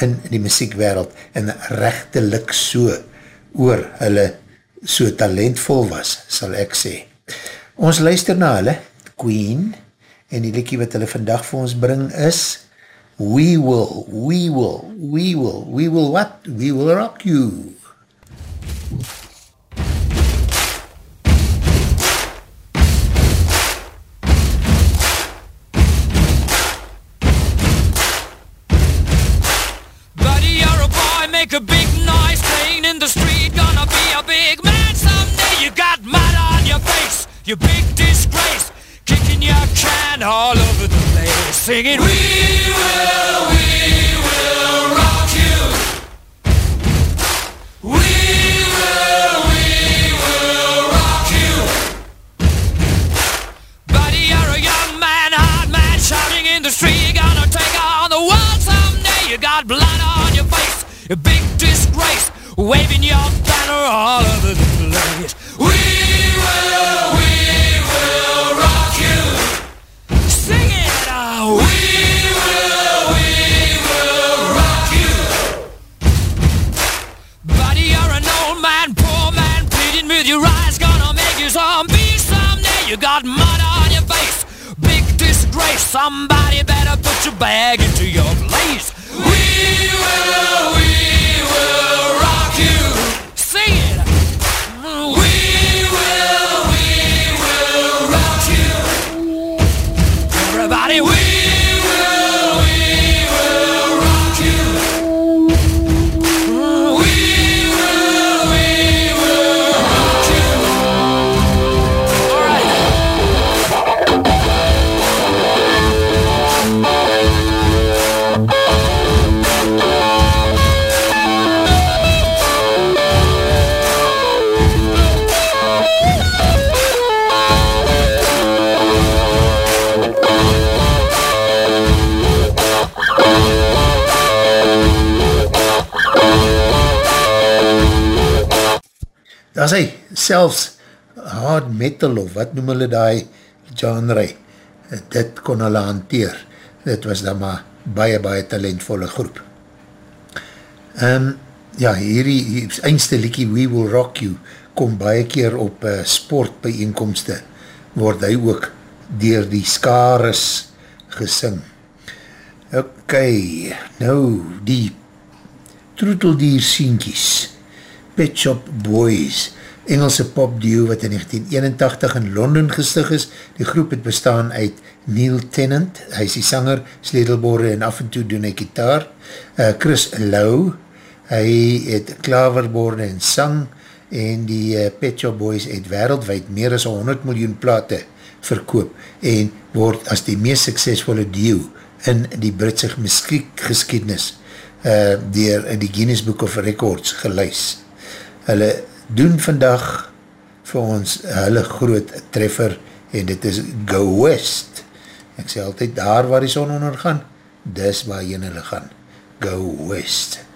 in die muziekwereld en rechtelik so oor hulle so talentvol was, sal ek sê. Ons luister na hulle, Queen, en die liekie wat hulle vandag vir ons bring is We will, we will, we will, we will what? We will rock you. Buddy, you big disgrace. Kicking your can all over the place, singing, We will, we will rock you. We will, we will rock you. Buddy, you're a young man, hard man, shouting in the street. You're gonna take on the world someday. You got blood on your face, a big disgrace, waving your banner all over the place. Disgrace. Somebody better put your bag into your place. We will, we will rock you. Sing it. We will selfs hard metal of wat noem hulle die genre, dit kon hulle hanteer. Dit was dan maar baie, baie talentvolle groep. Um, ja, hierdie, hierdie eindste liekie We Will Rock You kom baie keer op uh, sportbijeenkomste, word hy ook dier die skares gesing. Ok, nou die troeteldier sienkies, Pet Shop Boys, Engelse pop duo wat in 1981 in Londen gestig is. Die groep het bestaan uit Neil Tennant, hy is die sanger, sledelbore en af en toe doen hy gitaar. Uh, Chris Lau, hy het klaverborde en sang en die uh, Pet Shop Boys het wereldwijd meer as 100 miljoen plate verkoop en word as die meest suksesvolle duo in die Britse muziekgeschiedenis uh, dier die Guinness Book of Records geluis. Hulle doen vandag vir ons hulle groot treffer en dit is Go West. Ek sê altyd daar waar die son ondergaan, dis waar jy hulle gaan. Go West. We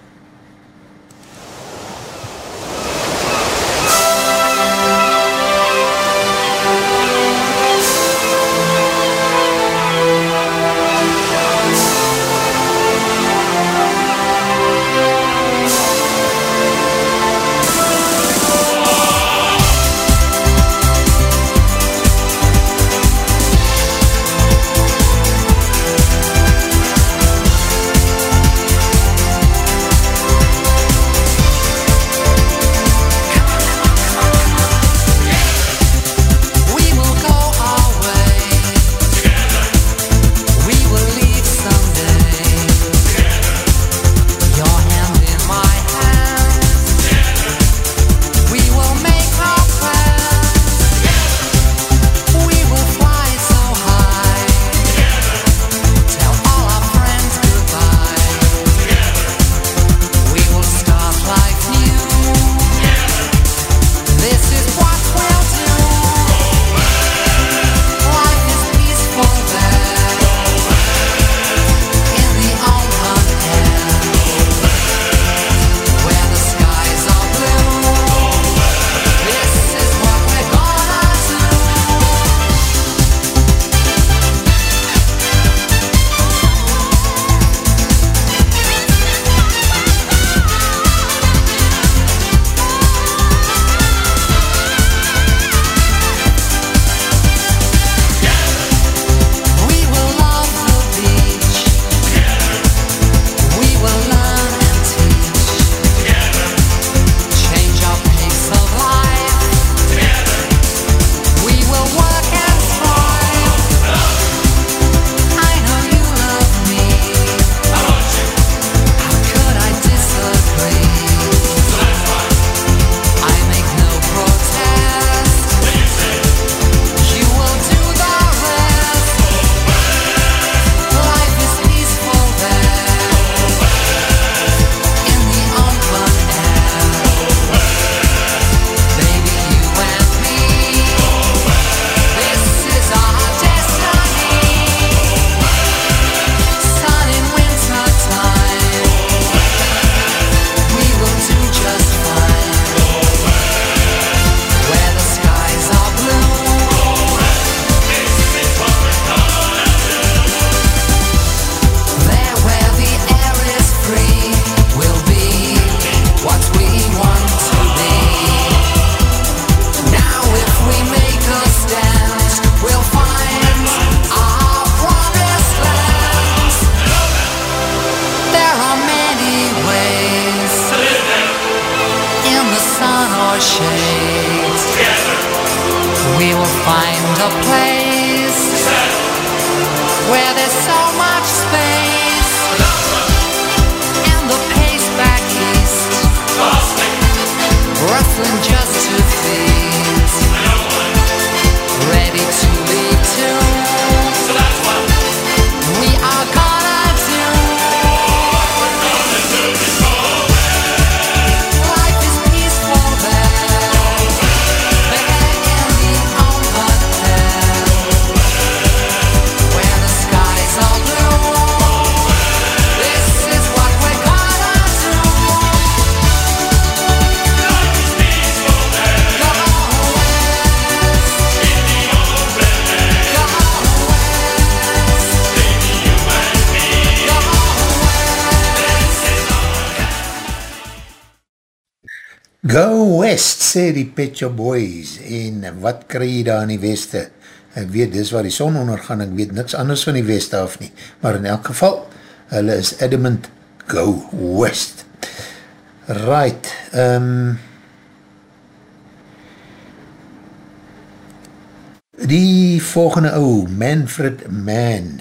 sê die Pet Shop Boys, en wat kry jy daar in die weste? Ek weet, dis waar die son ondergaan, ek weet niks anders van die weste af nie, maar in elk geval, hulle is adamant Go West. Right, um, die volgende ou, Manfred Mann,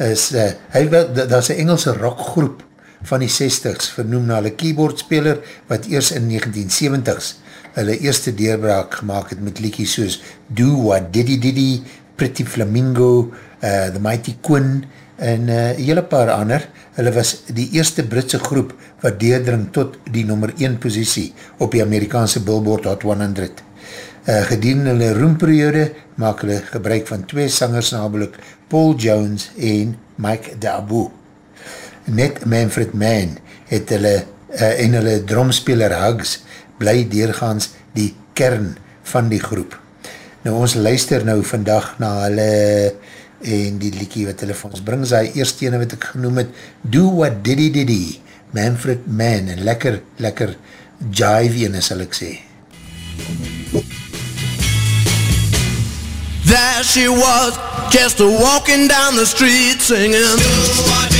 is, uh, hy, dat is een Engelse rockgroep van die 60s, vernoem na hulle keyboardspeler, wat eers in 1970s hulle eerste deurbraak gemaakt het met liekies soos Do What Diddy Diddy, Pretty Flamingo, uh, The Mighty Quinn, en uh, hele paar ander. Hulle was die eerste Britse groep wat deurdring tot die nummer 1 positie op die Amerikaanse Billboard Hot 100. Uh, gedien hulle roemperiode maak hulle gebruik van twee sangers, namelijk Paul Jones en Mike Dabu. Net Manfred Mann het hulle uh, en hulle dromspeler Hugs bly deurgaans die kern van die groep. Nou ons luister nou vandag na hulle en die liekie wat hulle vir ons bring, sy eerste ene wat ek genoem het, Do What Diddy Diddy, Manfred Mann, en lekker, lekker jive ene sal ek sê. There she was, just a walking down the street singing. Tapping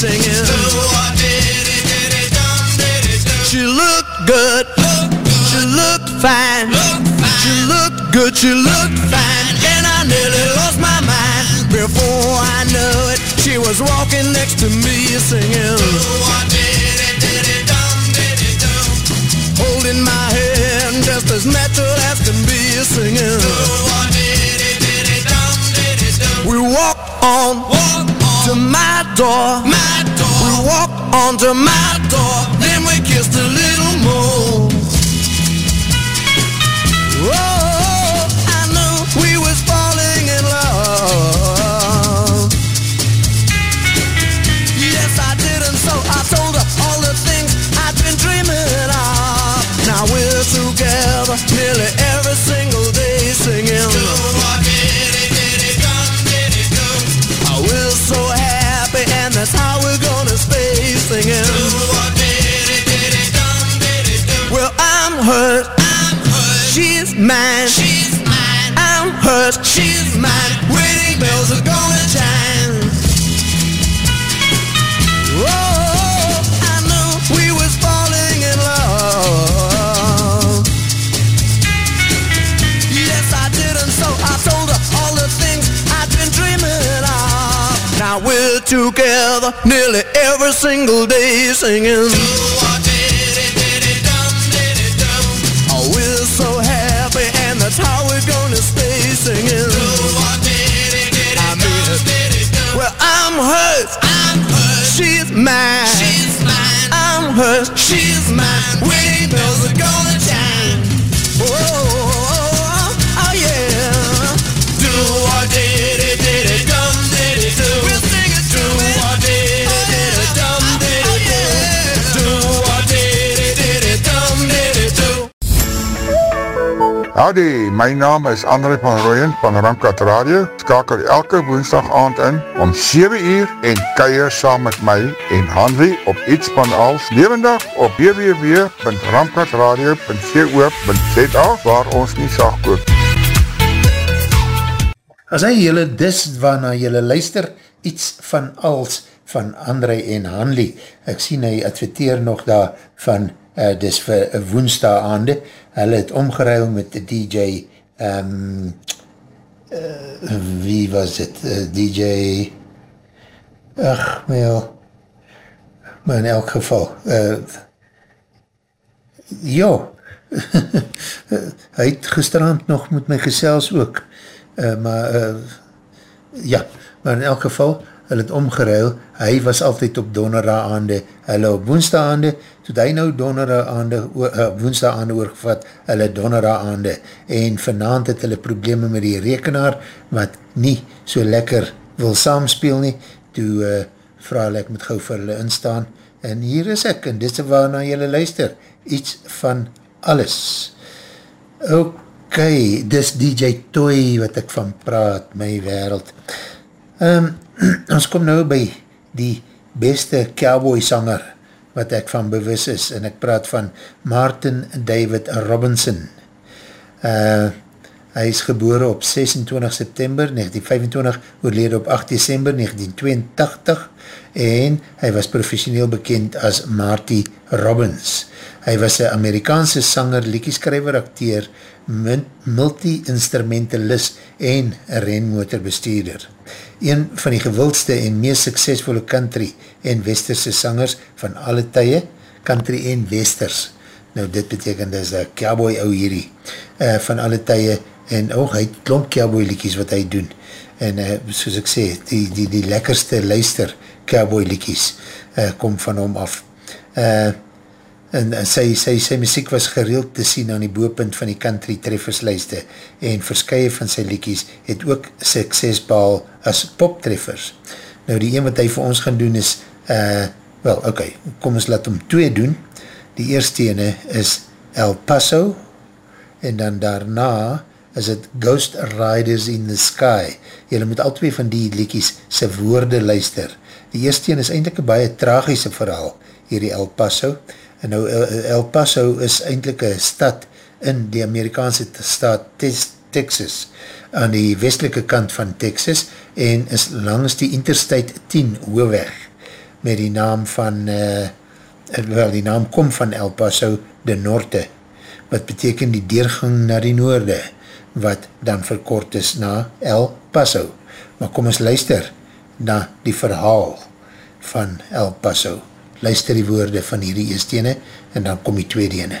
singing. She looked good, she looked fine, she looked good, she looked fine, and I nearly lost my mind. Before I knew it, she was walking next to me singing. Holding my hand just as natural as can be singing. We walk on to my door. We walk on to my door. Then we kissed a little more. Oh, I knew we was falling in love. Yes, I did, and so I told her all the things I'd been dreaming of. Now we're together nearly I'm hurt. She's mine. I'm hurt. She's mine. Wedding bells are gonna chime. Oh, I knew we was falling in love. Yes, I did, and so I told her all the things I'd been dreaming of. Now we're together nearly every single day singing. Singing. I mean it. Well, I'm hers. She's mine. I'm hers. She's mine. Bells are gonna chime. Oh, Howdy, my naam is André van Rooyen van Ramkat Radio. Skakel elke woensdag aand in om 7 uur en keier saam met my en Hanley op iets van als levendig op www.ramkatradio.co.za waar ons nie sag koop. As hy jylle dis waarna jylle luister, iets van als van André en Hanley. Ek sien hy adverteer nog daar van uh, dis vir woensdag aande, hulle het omgeruil met die DJ, um, uh, wie was dit, uh, DJ, ach, wel, maar in elk geval, uh, ja, hy het gisterand nog met my gesels ook, uh, maar, uh, ja, maar in elk geval, hulle het omgeruil, hy was altyd op donderdag aande, hulle op woensdag aande, toe hy nou donderdag aande, uh, woensdag aande oorgevat, hulle donderdag aande, en vanavond het hulle probleme met die rekenaar, wat nie so lekker wil saamspeel nie, toe uh, vraag ek moet gauw vir hulle instaan, en hier is ek, en dit is waarna julle luister, iets van alles. Ok, dis DJ Toy wat ek van praat, my wereld. Um, ons kom nou by die beste cowboy sanger wat ek van bewus is en ek praat van Martin David Robinson. Uh, hy is gebore op 26 september 1925, oorlede op 8 december 1982 en hy was professioneel bekend as Marty Robbins. Hy was een Amerikaanse sanger, liekieskrijver, acteer, multi-instrumentalist en renmotorbestuurder. Een van die gewildste en meest suksesvolle country en westerse sangers van alle tye, country en westers. Nou dit beteken dat is een cowboy ou hierdie, uh, van alle tye, en ook hy klomp cowboy liekies wat hy doen. En uh, soos ek sê, die, die, die lekkerste luister cowboy liekies uh, kom van hom af. Uh, en sy, sy, sy muziek was gereeld te sien aan die boepunt van die country trefferslijste en verskye van sy liekies het ook sukses behaal as poptreffers. Nou die een wat hy vir ons gaan doen is, uh, wel ok, kom ons laat hom twee doen. Die eerste ene is El Paso en dan daarna is het Ghost Riders in the Sky. Julle moet al twee van die liekies sy woorde luister. Die eerste ene is eindelijk een baie tragische verhaal, hierdie El Paso, En nou El Paso is eindelijk een stad in die Amerikaanse staat Texas, aan die westelike kant van Texas, en is langs die Interstate 10 hoeweg, met die naam van, uh, wel die naam kom van El Paso de Norte, wat beteken die deurgang na die noorde, wat dan verkort is na El Paso. Maar kom ons luister na die verhaal van El Paso luister die woorde van hierdie eerste ene en dan kom die tweede ene.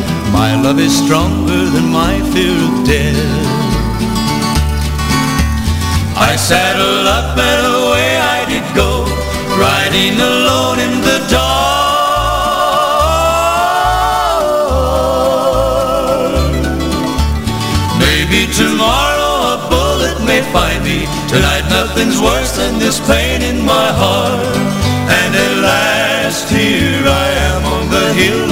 My love is stronger than my fear of death. I saddled up and away I did go, riding alone in the dark. Maybe tomorrow a bullet may find me. Tonight nothing's worse than this pain in my heart. And at last here I am on the hill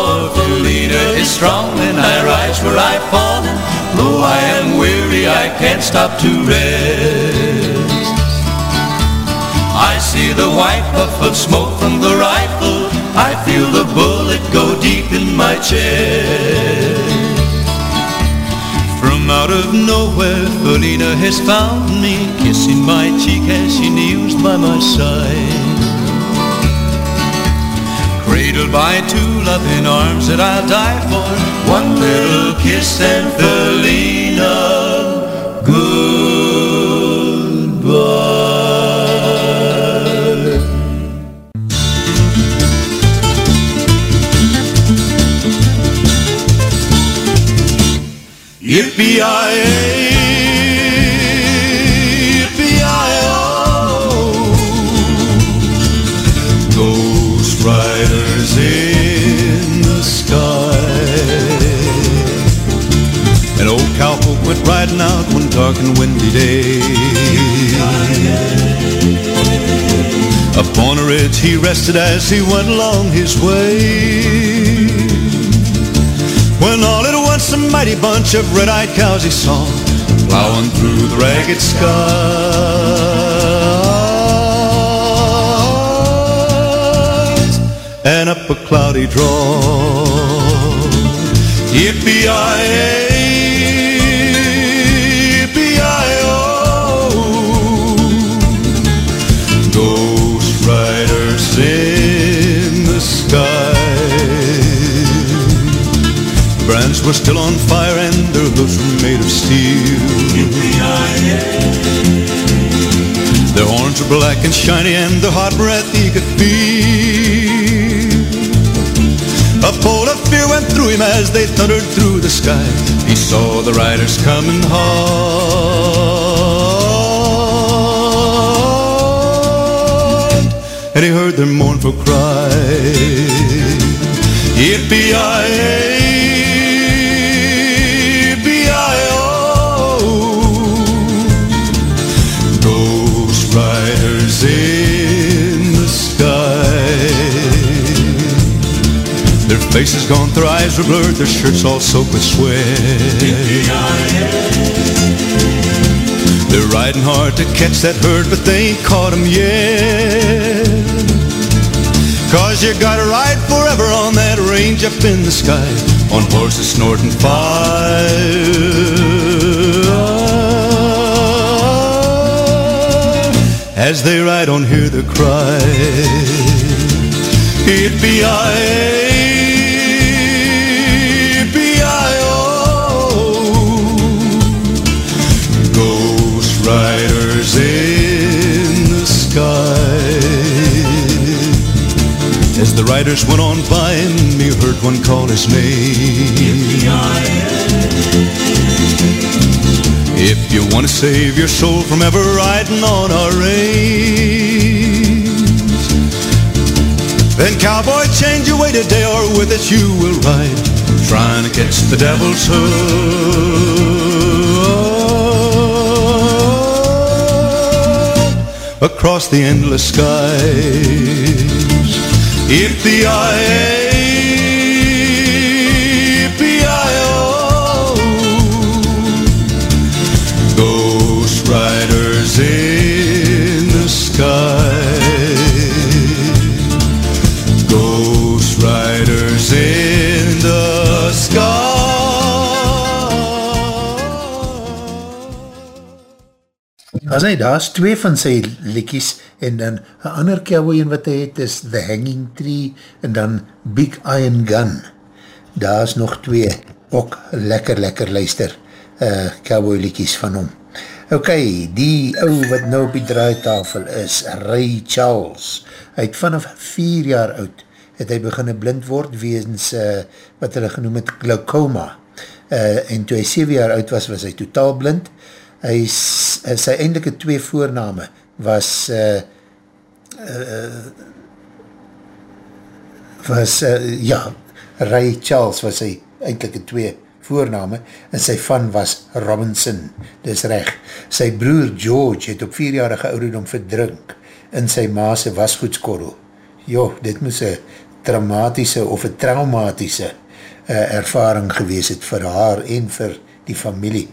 Felina is strong, and I rise where I've fallen. Though I am weary, I can't stop to rest. I see the white puff of smoke from the rifle. I feel the bullet go deep in my chest. From out of nowhere, Felina has found me, kissing my cheek as she kneels by my side. Cradled by two loving arms that I'll die for, one little kiss and Felina, goodbye. Yippee-yi-yay, went riding out one dark and windy day. Upon a ridge he rested as he went along his way. When all at once a mighty bunch of red-eyed cows he saw plowing through the ragged skies and up a cloudy draw. Yippee-yi-yay, Were still on fire and their hooves were made of steel. Their horns were black and shiny and the hot breath he could feel. A bolt of fear went through him as they thundered through the sky. He saw the riders coming hard, and he heard their mournful cry. Yippee-yi-yay, faces gone, their eyes were blurred, their shirts all soaked with sweat. They're riding hard to catch that herd, but they ain't caught 'em yet. Cause you gotta ride forever on that range up in the sky, on horses snorting fire. As they ride on, hear the cry. Yippee-yi-yay, As the riders went on by him, he heard one call his name. If you want to save your soul from ever riding on our range, then cowboy, change your way today, or with us you will ride, trying to catch the devil's hood. across the endless If the eye As hy, daar is twee van sy likies en dan een ander cowboy en wat hy het is The Hanging Tree en dan Big Iron Gun. Daar is nog twee, ook lekker lekker luister uh, cowboy likies van hom. Ok, die ou wat nou op die draaitafel is, Ray Charles. Hy het vanaf vier jaar oud, het hy beginne blind word weens uh, wat hulle genoem het glaucoma. Uh, en toe hy 7 jaar oud was, was hy totaal blind. Hy, uh, sy eindelike twee voorname was uh, uh, was, uh, ja, Ray Charles was sy eindelike twee voorname en sy van was Robinson, dis reg. Sy broer George het op vierjarige ouderdom verdrink in sy maase wasgoedskorrel. Jo, dit moes een traumatische of een traumatische uh, ervaring gewees het vir haar en vir die familie.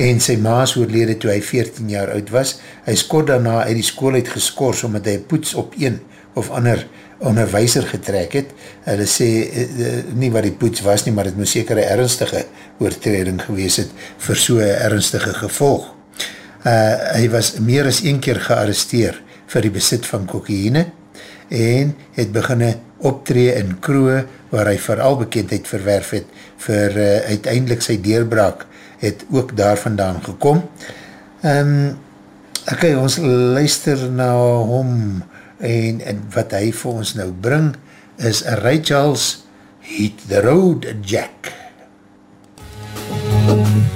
En sy maas oorlede toe hy 14 jaar oud was. Hy is kort daarna uit die school uit geskors omdat hy poets op een of ander onderwijzer getrek het. Hulle sê, uh, nie wat die poets was nie, maar het moes seker een ernstige oortreding gewees het vir so'n ernstige gevolg. Uh, hy was meer as een keer gearresteer vir die besit van kokaine en het beginne optree in kroe waar hy vooral bekendheid verwerf het vir uh, uiteindelik sy deurbraak het ook daar vandaan gekom. Um, ok, ons luister na hom en, en wat hy vir ons nou bring is Ray Charles Hit the Road Jack. Hit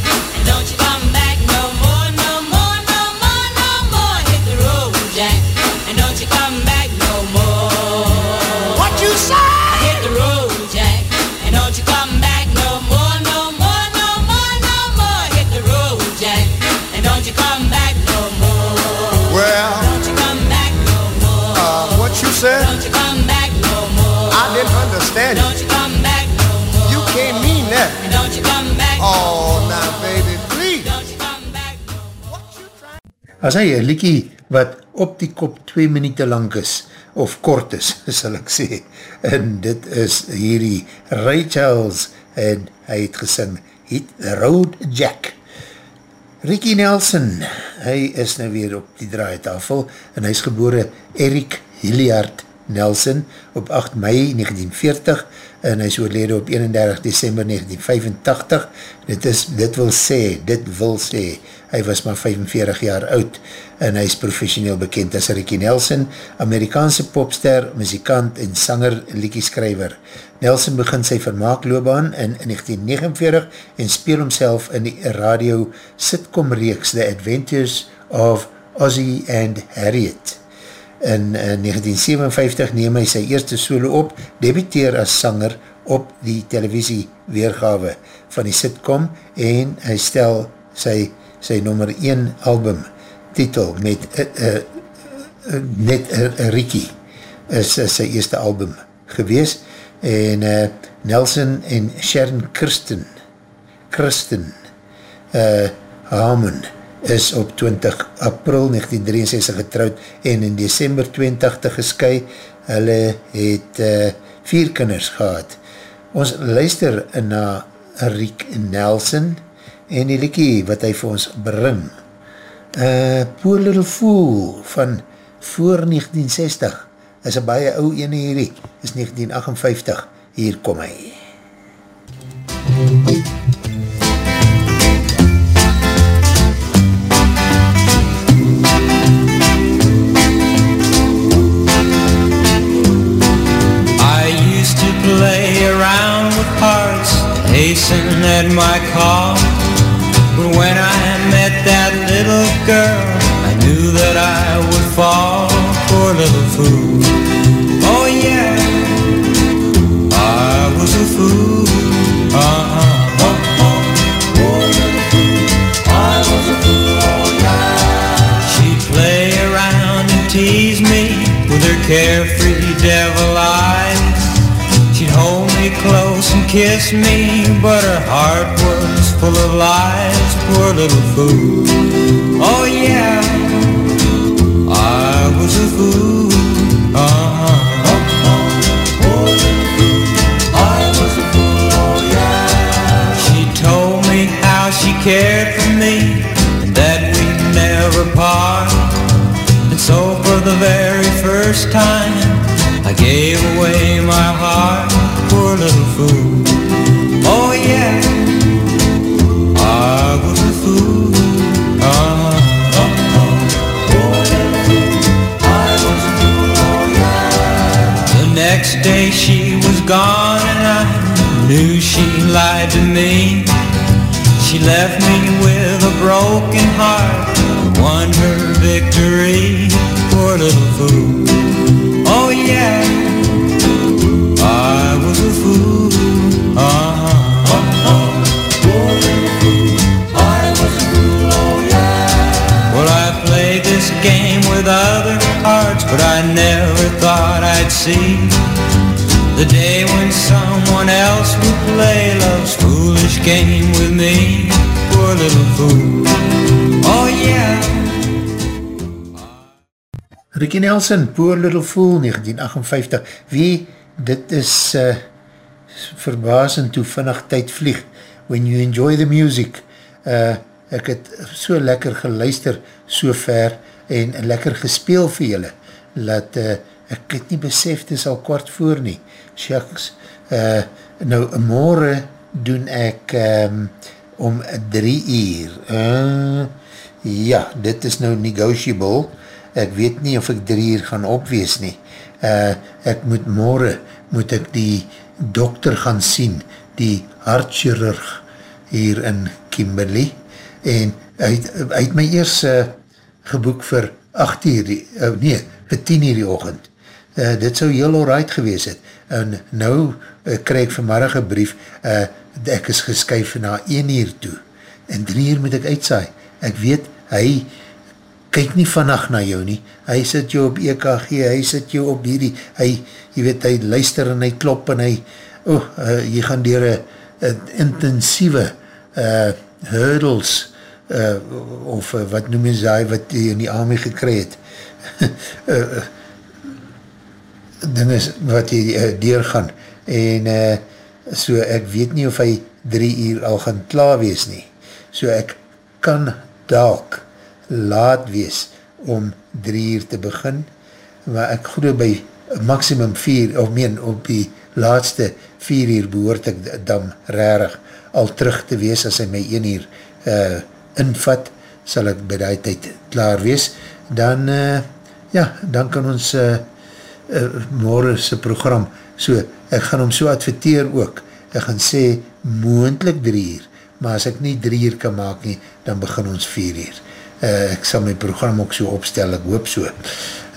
As hy een liekie wat op die kop 2 minuten lang is, of kort is, sal ek sê, en dit is hierdie Ray Charles, en hy het gesing, Hit the Road Jack. Ricky Nelson, hy is nou weer op die draaitafel, en hy is gebore Eric Hilliard Nelson op 8 mei 1940, en hy is oorlede op 31 december 1985. Dit, is, dit wil sê, dit wil sê, hy was maar 45 jaar oud, en hy is professioneel bekend as Ricky Nelson, Amerikaanse popster, muzikant en sanger liekieskrijver. Nelson begin sy vermaakloobaan in 1949 en speel homself in die radio sitcom reeks The Adventures of Ozzie and Harriet. In, in 1957 neem hy sy eerste solo op, debuteer as sanger op die televisie weergawe van die sitcom en hy stel sy, sy nummer 1 album titel met uh, uh, uh, net uh, uh, Rikkie is uh, sy eerste album gewees. En uh, Nelson en Sharon Kirsten Kirsten uh, Haman is op 20 april 1963 getrouwd en in december 82 gesky hulle het uh, vier kinders gehad. Ons luister na Riek Nelson en die liekie wat hy vir ons bring. Uh, Poor Little Fool van voor 1960 is een baie ou ene hierdie. Is 1958 hier kom hy. I call. But when I met that little girl, I knew that I would fall for a little fool. Close and kiss me, but her heart was full of lies. Poor little fool. Oh yeah, I was a fool. Uh-huh. I was a fool, oh yeah. She told me how she cared for me and that we'd never part. And so for the very first time, I gave away my heart. Poor little fool. Next day she was gone and I knew she lied to me. She left me with a broken heart, won her victory. Poor little fool. Oh yeah, I was a fool. Uh-huh. Poor little fool, I was a fool, oh yeah Well, I played this game with other hearts, but I never thought I'd see the day when someone else would play love's foolish game with me. Poor little fool. Oh yeah. Ricky Nelson, Poor Little Fool, 1958. Wie, dit is uh, verbasend hoe vinnig tyd vlieg. When you enjoy the music. Uh, ek het so lekker geluister so ver en lekker gespeel vir julle. Dat uh, ek het nie besef, dit is al kwart voor nie. Shucks. Uh, nou, morgen doen ek um, om drie uur. Uh, ja, dit is nou negotiable ek weet nie of ek drie uur gaan opwees nie. Uh, ek moet morgen, moet ek die dokter gaan sien, die hartchirurg hier in Kimberley, en hy, hy het my eers uh, geboek vir 8 uur, uh, nee, vir 10 uur die ochend. Uh, dit sou heel alright gewees het. En nou uh, krijg ek vanmiddag een brief, uh, ek is geskyf na 1 uur toe, en 3 uur moet ek uitsaai. Ek weet, hy kyk nie vannacht na jou nie, hy sit jou op EKG, hy sit jou op hierdie, hy, jy weet, hy luister en hy klop en hy, oh, uh, jy gaan dier een intensieve uh, hurdles, uh, of uh, wat noem jy saai, wat jy in die army gekry het, uh, ding is wat jy uh, deurgaan, en uh, so ek weet nie of hy drie uur al gaan klaar wees nie, so ek kan dalk laat wees om drie uur te begin, maar ek goede by maximum vier, of meen op die laatste vier uur behoort ek dan rarig al terug te wees. As hy my een uur uh, invat, sal ek by die tijd klaar wees, dan uh, ja, dan kan ons uh, uh, morgense program, so, ek gaan hom so adverteer ook, ek gaan sê moendlik drie uur, maar as ek nie drie uur kan maak nie, dan begin ons vier uur. Uh, ek sal my program ook so opstel, ek hoop so,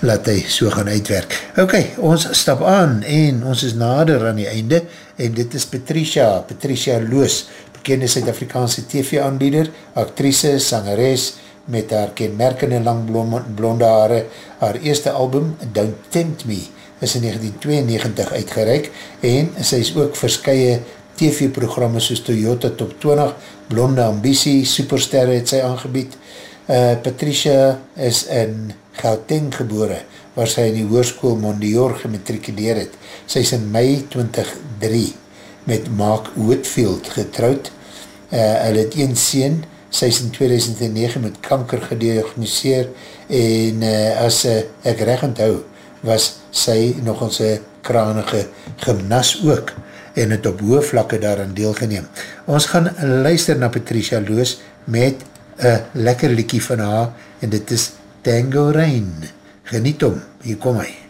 laat hy so gaan uitwerk. Ok, ons stap aan en ons is nader aan die einde en dit is Patricia, Patricia Loos, bekende Suid-Afrikaanse TV-aanbieder, actrice, sangeres, met haar kenmerkende lang blonde haare. Haar eerste album, Don't Tempt Me, is in 1992 uitgereik en sy is ook verskye TV-programme soos Toyota Top 20, Blonde Ambitie, Supersterre het sy aangebied. Uh, Patricia is in Gauteng gebore, waar sy in die hoerskoel Mondior gematrikuleer het. Sy is in mei 2003 met Mark Whitfield getrouwd. Uh, hy het een sien, sy is in 2009 met kanker gediagnoseer en uh, as uh, ek reg onthou, was sy nog ons kranige gymnas ook en het op hoë vlakke daaraan deelgeneem. Ons gaan luister na Patricia Loos met een lekker liekie van haar en dit is Tango Rain. Geniet om, hier kom hy.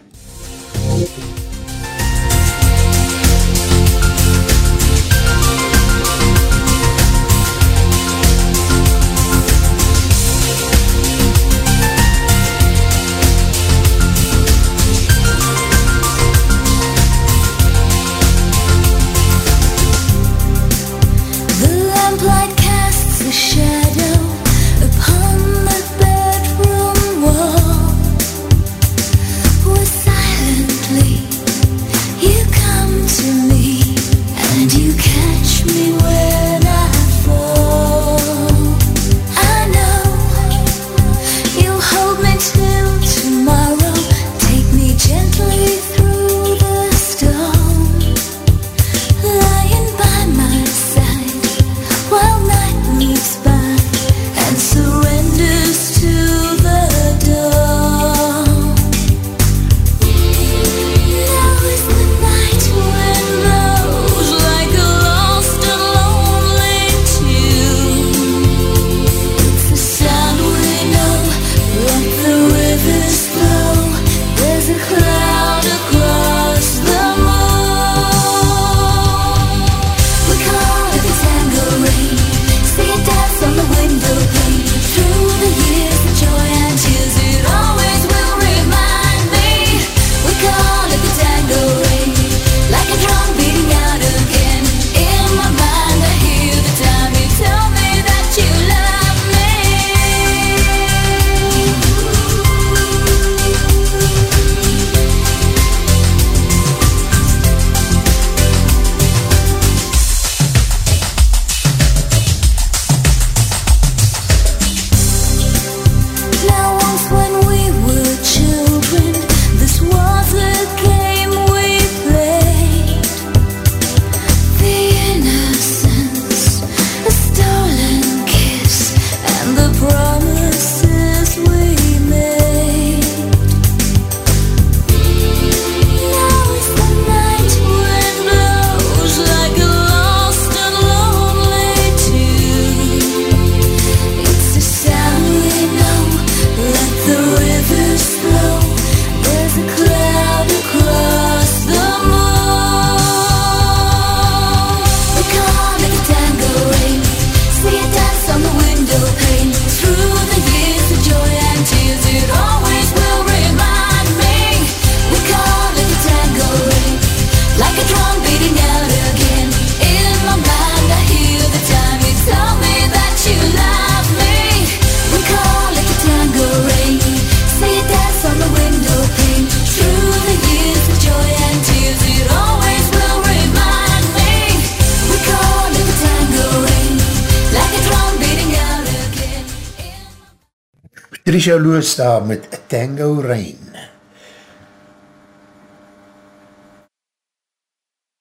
Patricia Loos daar met Tango Rain.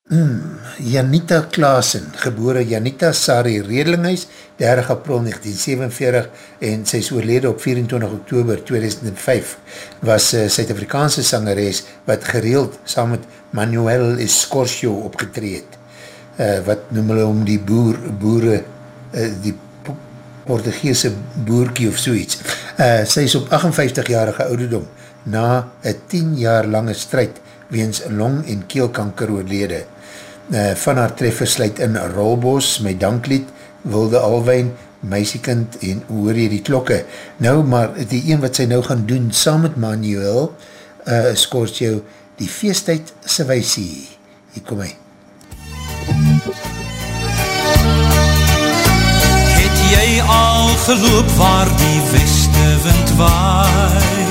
Mm, Janita Klaasen, gebore Janita Sari Redlinghuis, 30 april 1947 en sy is oorlede op 24 oktober 2005, was uh, Suid-Afrikaanse sangeres wat gereeld saam met Manuel Escorcio opgetreed. Uh, wat noem hulle om die boer, boere, uh, die Po- Portugese boerkie of soeits. Uh, sy is op 58-jarige ouderdom na een 10 jaar lange strijd weens long- en keelkanker oorlede. Uh, van haar treffers sluit in Rolbos, My Danklied, Wilde Alwijn, Meisiekind en Hoor jy die klokke. Nou, maar die een wat sy nou gaan doen saam met Manuel, uh, skort jou die feestheid se weisie. Hier kom hy. Het jy al geloop waar die weste wind waai.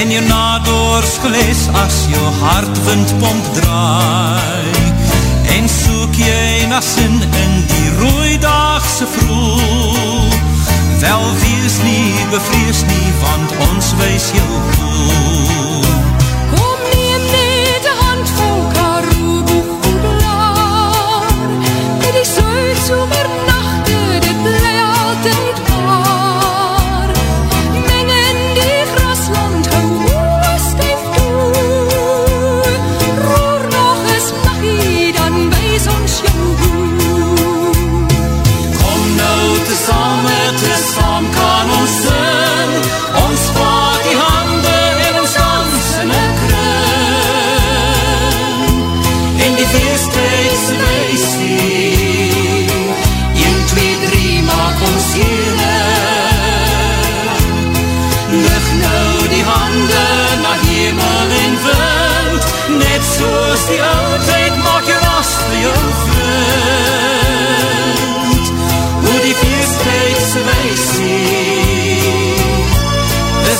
En jou nadoors geles as jou hartwindpomp draai. En soek jy na sin in die rooidaagse vroeg Wel wees nie, bevrees nie, want ons wees jou goed Kom neem net een handvol Karoo boegelaar Met die suid somernachte,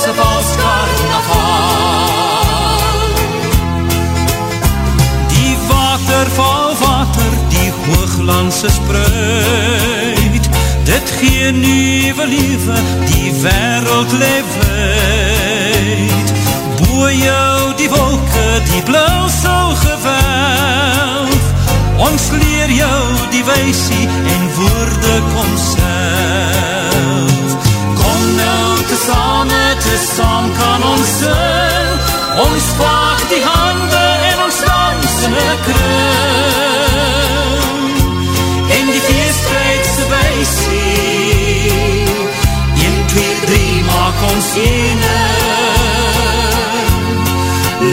carnaval Die waterval water, die hooglandse spruit. Dit gee nieuwe liewe, die wereld leefwijd Boe jou die wolke, die blauw so gewelf. Ons leer jou die weisie en woorde kom self. Kom nou te te saam kan ons sing Ons vaag die hande en ons dans in een kring En die feesttijdse weisie 1, 2, 3 maak ons ene.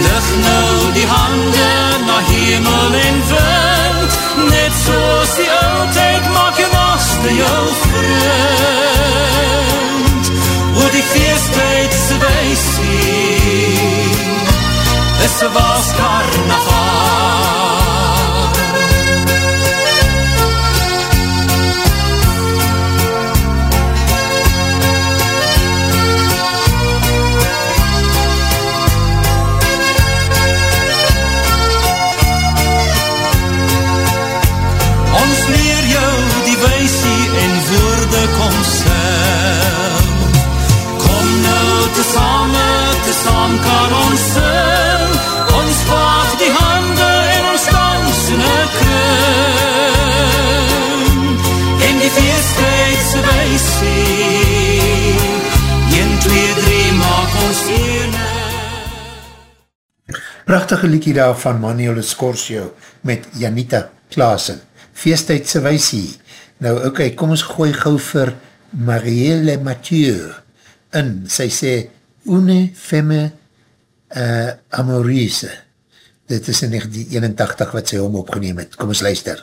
Lig nou die hande na hemel en wind Net soos die oudheid maak jou naste jou vriend. O die feesttijdse weisie Is een waas carnaval Prachtige liedje daar van Manuel Scorsio met Janita Klaasen. Feestijdse weisie. Nou oké, okay, kom ons gooi gauw vir Marielle Mathieu in. Sy sê, une femme uh, amoureuse. Dit is in 1981 wat sy hom opgeneem het. Kom ons luister.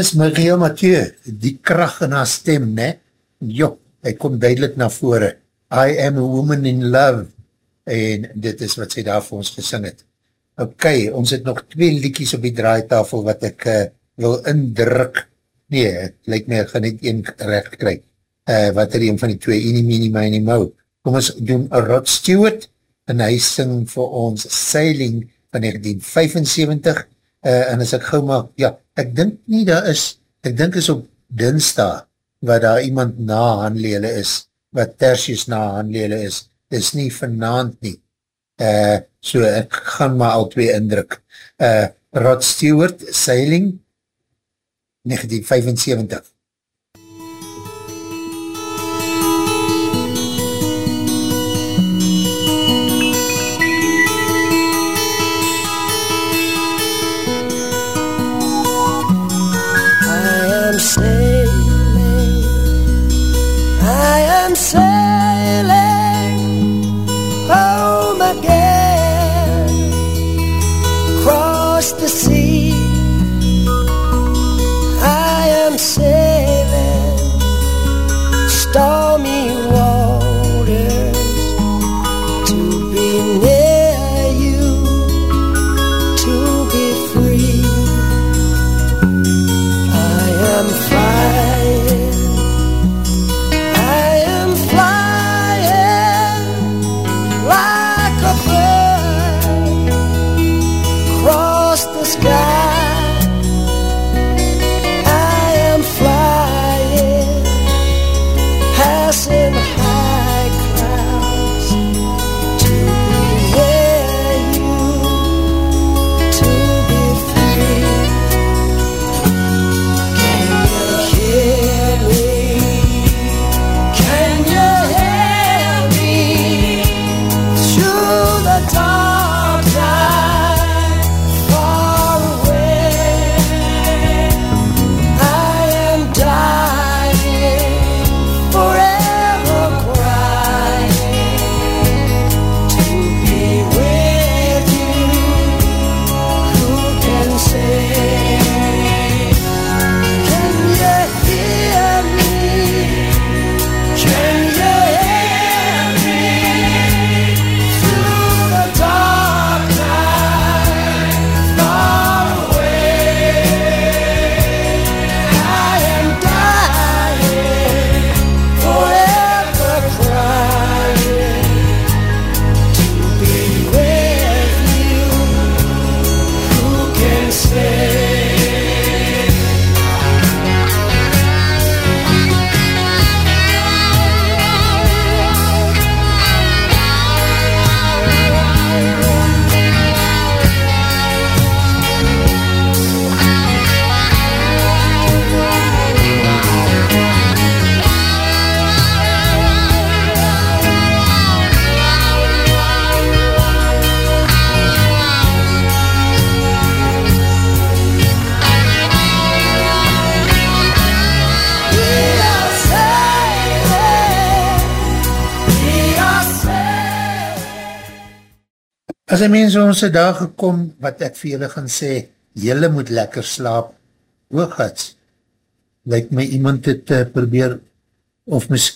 Is Maria Mathieu, die kracht in haar stem, ne? Jo, hy kom duidelik na vore. I am a woman in love. En dit is wat sy daar vir ons gesing het. Ok, ons het nog twee liedjies op die draaitafel wat ek uh, wil indruk. Nee, het lyk my ek gaan net een recht kry. Uh, wat er een van die twee, Eenie, Meenie, Meenie, Mou. Kom ons doen Rod Stewart en hy sing vir ons Sailing van 1975 uh, en as ek gauw maak, ja, ek dink nie daar is, ek dink is op Dinsdag, waar daar iemand na handlele is, wat Tertius na handlele is, is nie vanavond nie. Uh, so ek gaan maar al twee indruk. Uh, Rod Stewart, Sailing, 1975. As een mens ons een dag gekom, wat ek vir julle gaan sê, julle moet lekker slaap, oogats, lyk my iemand het uh, probeer, of mis,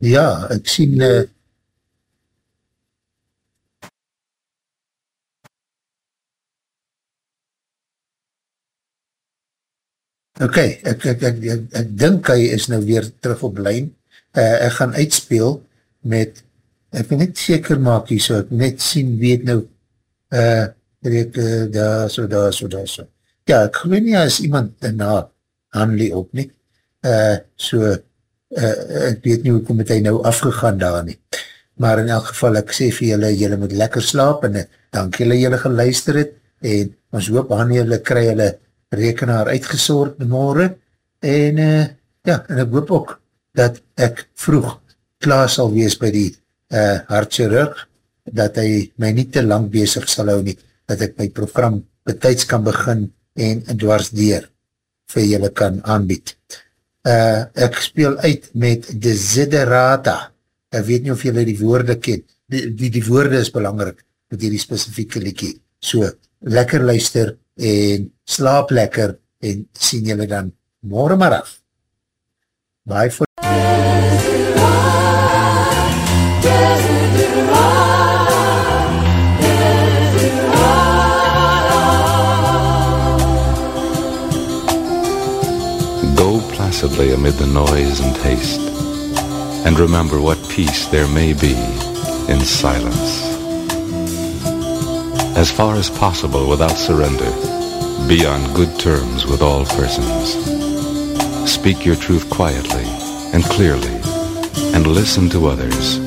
ja, ek sien, uh, Ok, ek, ek, ek, ek, ek dink hy is nou weer terug op lijn. Uh, ek gaan uitspeel met, ek wil net seker maak hier so, ek net sien wie het nou, uh, reek, uh, daar so, daar so, daar so. Ja, ek geloof nie as iemand daarna Hanley op nie. Uh, so, uh, ek weet nie hoekom het hy nou afgegaan daar nie. Maar in elk geval, ek sê vir julle, julle moet lekker slaap en dank julle julle geluister het en ons hoop aan julle kry julle rekenaar uitgesoord morgen en uh, ja, en ek hoop ook dat ek vroeg klaar sal wees by die uh, hartchirurg, dat hy my nie te lang bezig sal hou nie, dat ek my program betijds kan begin en dwars deur vir julle kan aanbied. Uh, ek speel uit met Desiderata. Ek weet nie of julle die woorde ken. Die, die, die woorde is belangrijk met die specifieke liekie. So, lekker luister en slaap lekker en sien julle dan morgen maar af. Bye for... amid the noise and haste, and remember what peace there may be in silence. As far as possible without surrender, be on good terms with all persons. Speak your truth quietly and clearly, and listen to others,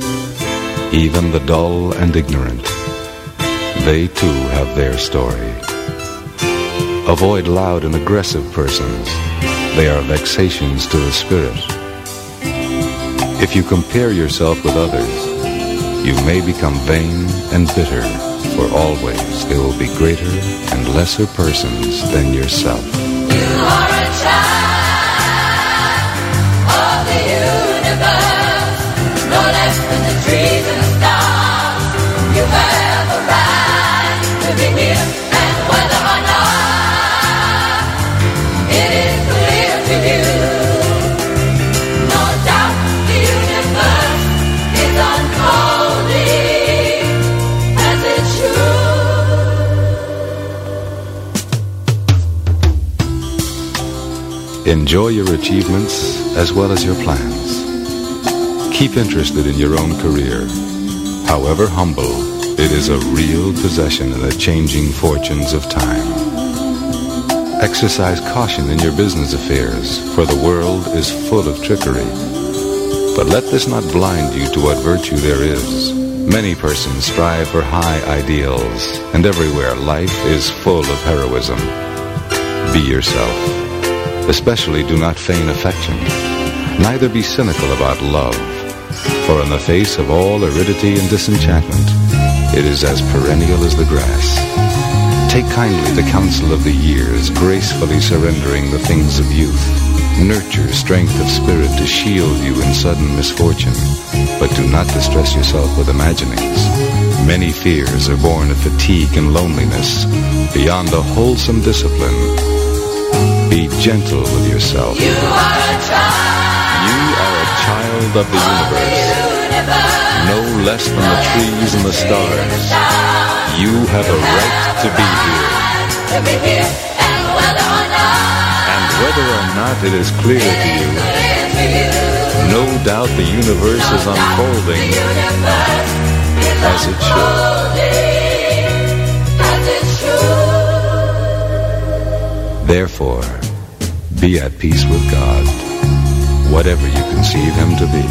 even the dull and ignorant. They too have their story. Avoid loud and aggressive persons. They are vexations to the spirit. If you compare yourself with others, you may become vain and bitter, for always there will be greater and lesser persons than yourself. Enjoy your achievements as well as your plans. Keep interested in your own career. However humble, it is a real possession in the changing fortunes of time. Exercise caution in your business affairs, for the world is full of trickery. But let this not blind you to what virtue there is. Many persons strive for high ideals, and everywhere life is full of heroism. Be yourself. Especially do not feign affection. Neither be cynical about love, for in the face of all aridity and disenchantment, it is as perennial as the grass. Take kindly the counsel of the years, gracefully surrendering the things of youth. Nurture strength of spirit to shield you in sudden misfortune, but do not distress yourself with imaginings. Many fears are born of fatigue and loneliness. Beyond a wholesome discipline, be gentle with yourself. You are a child You are a child of the universe, no less than the trees and the stars. You have a right to be here. to be here, and whether not And whether or not it is clear to you, no doubt the universe is unfolding as it should. Therefore, be at peace with God, whatever you conceive Him to be,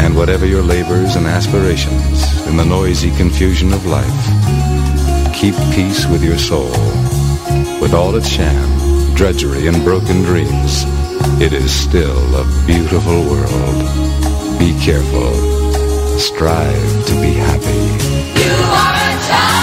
and whatever your labors and aspirations in the noisy confusion of life. Keep peace with your soul, with all its sham, drudgery, and broken dreams. It is still a beautiful world. Be careful. Strive to be happy.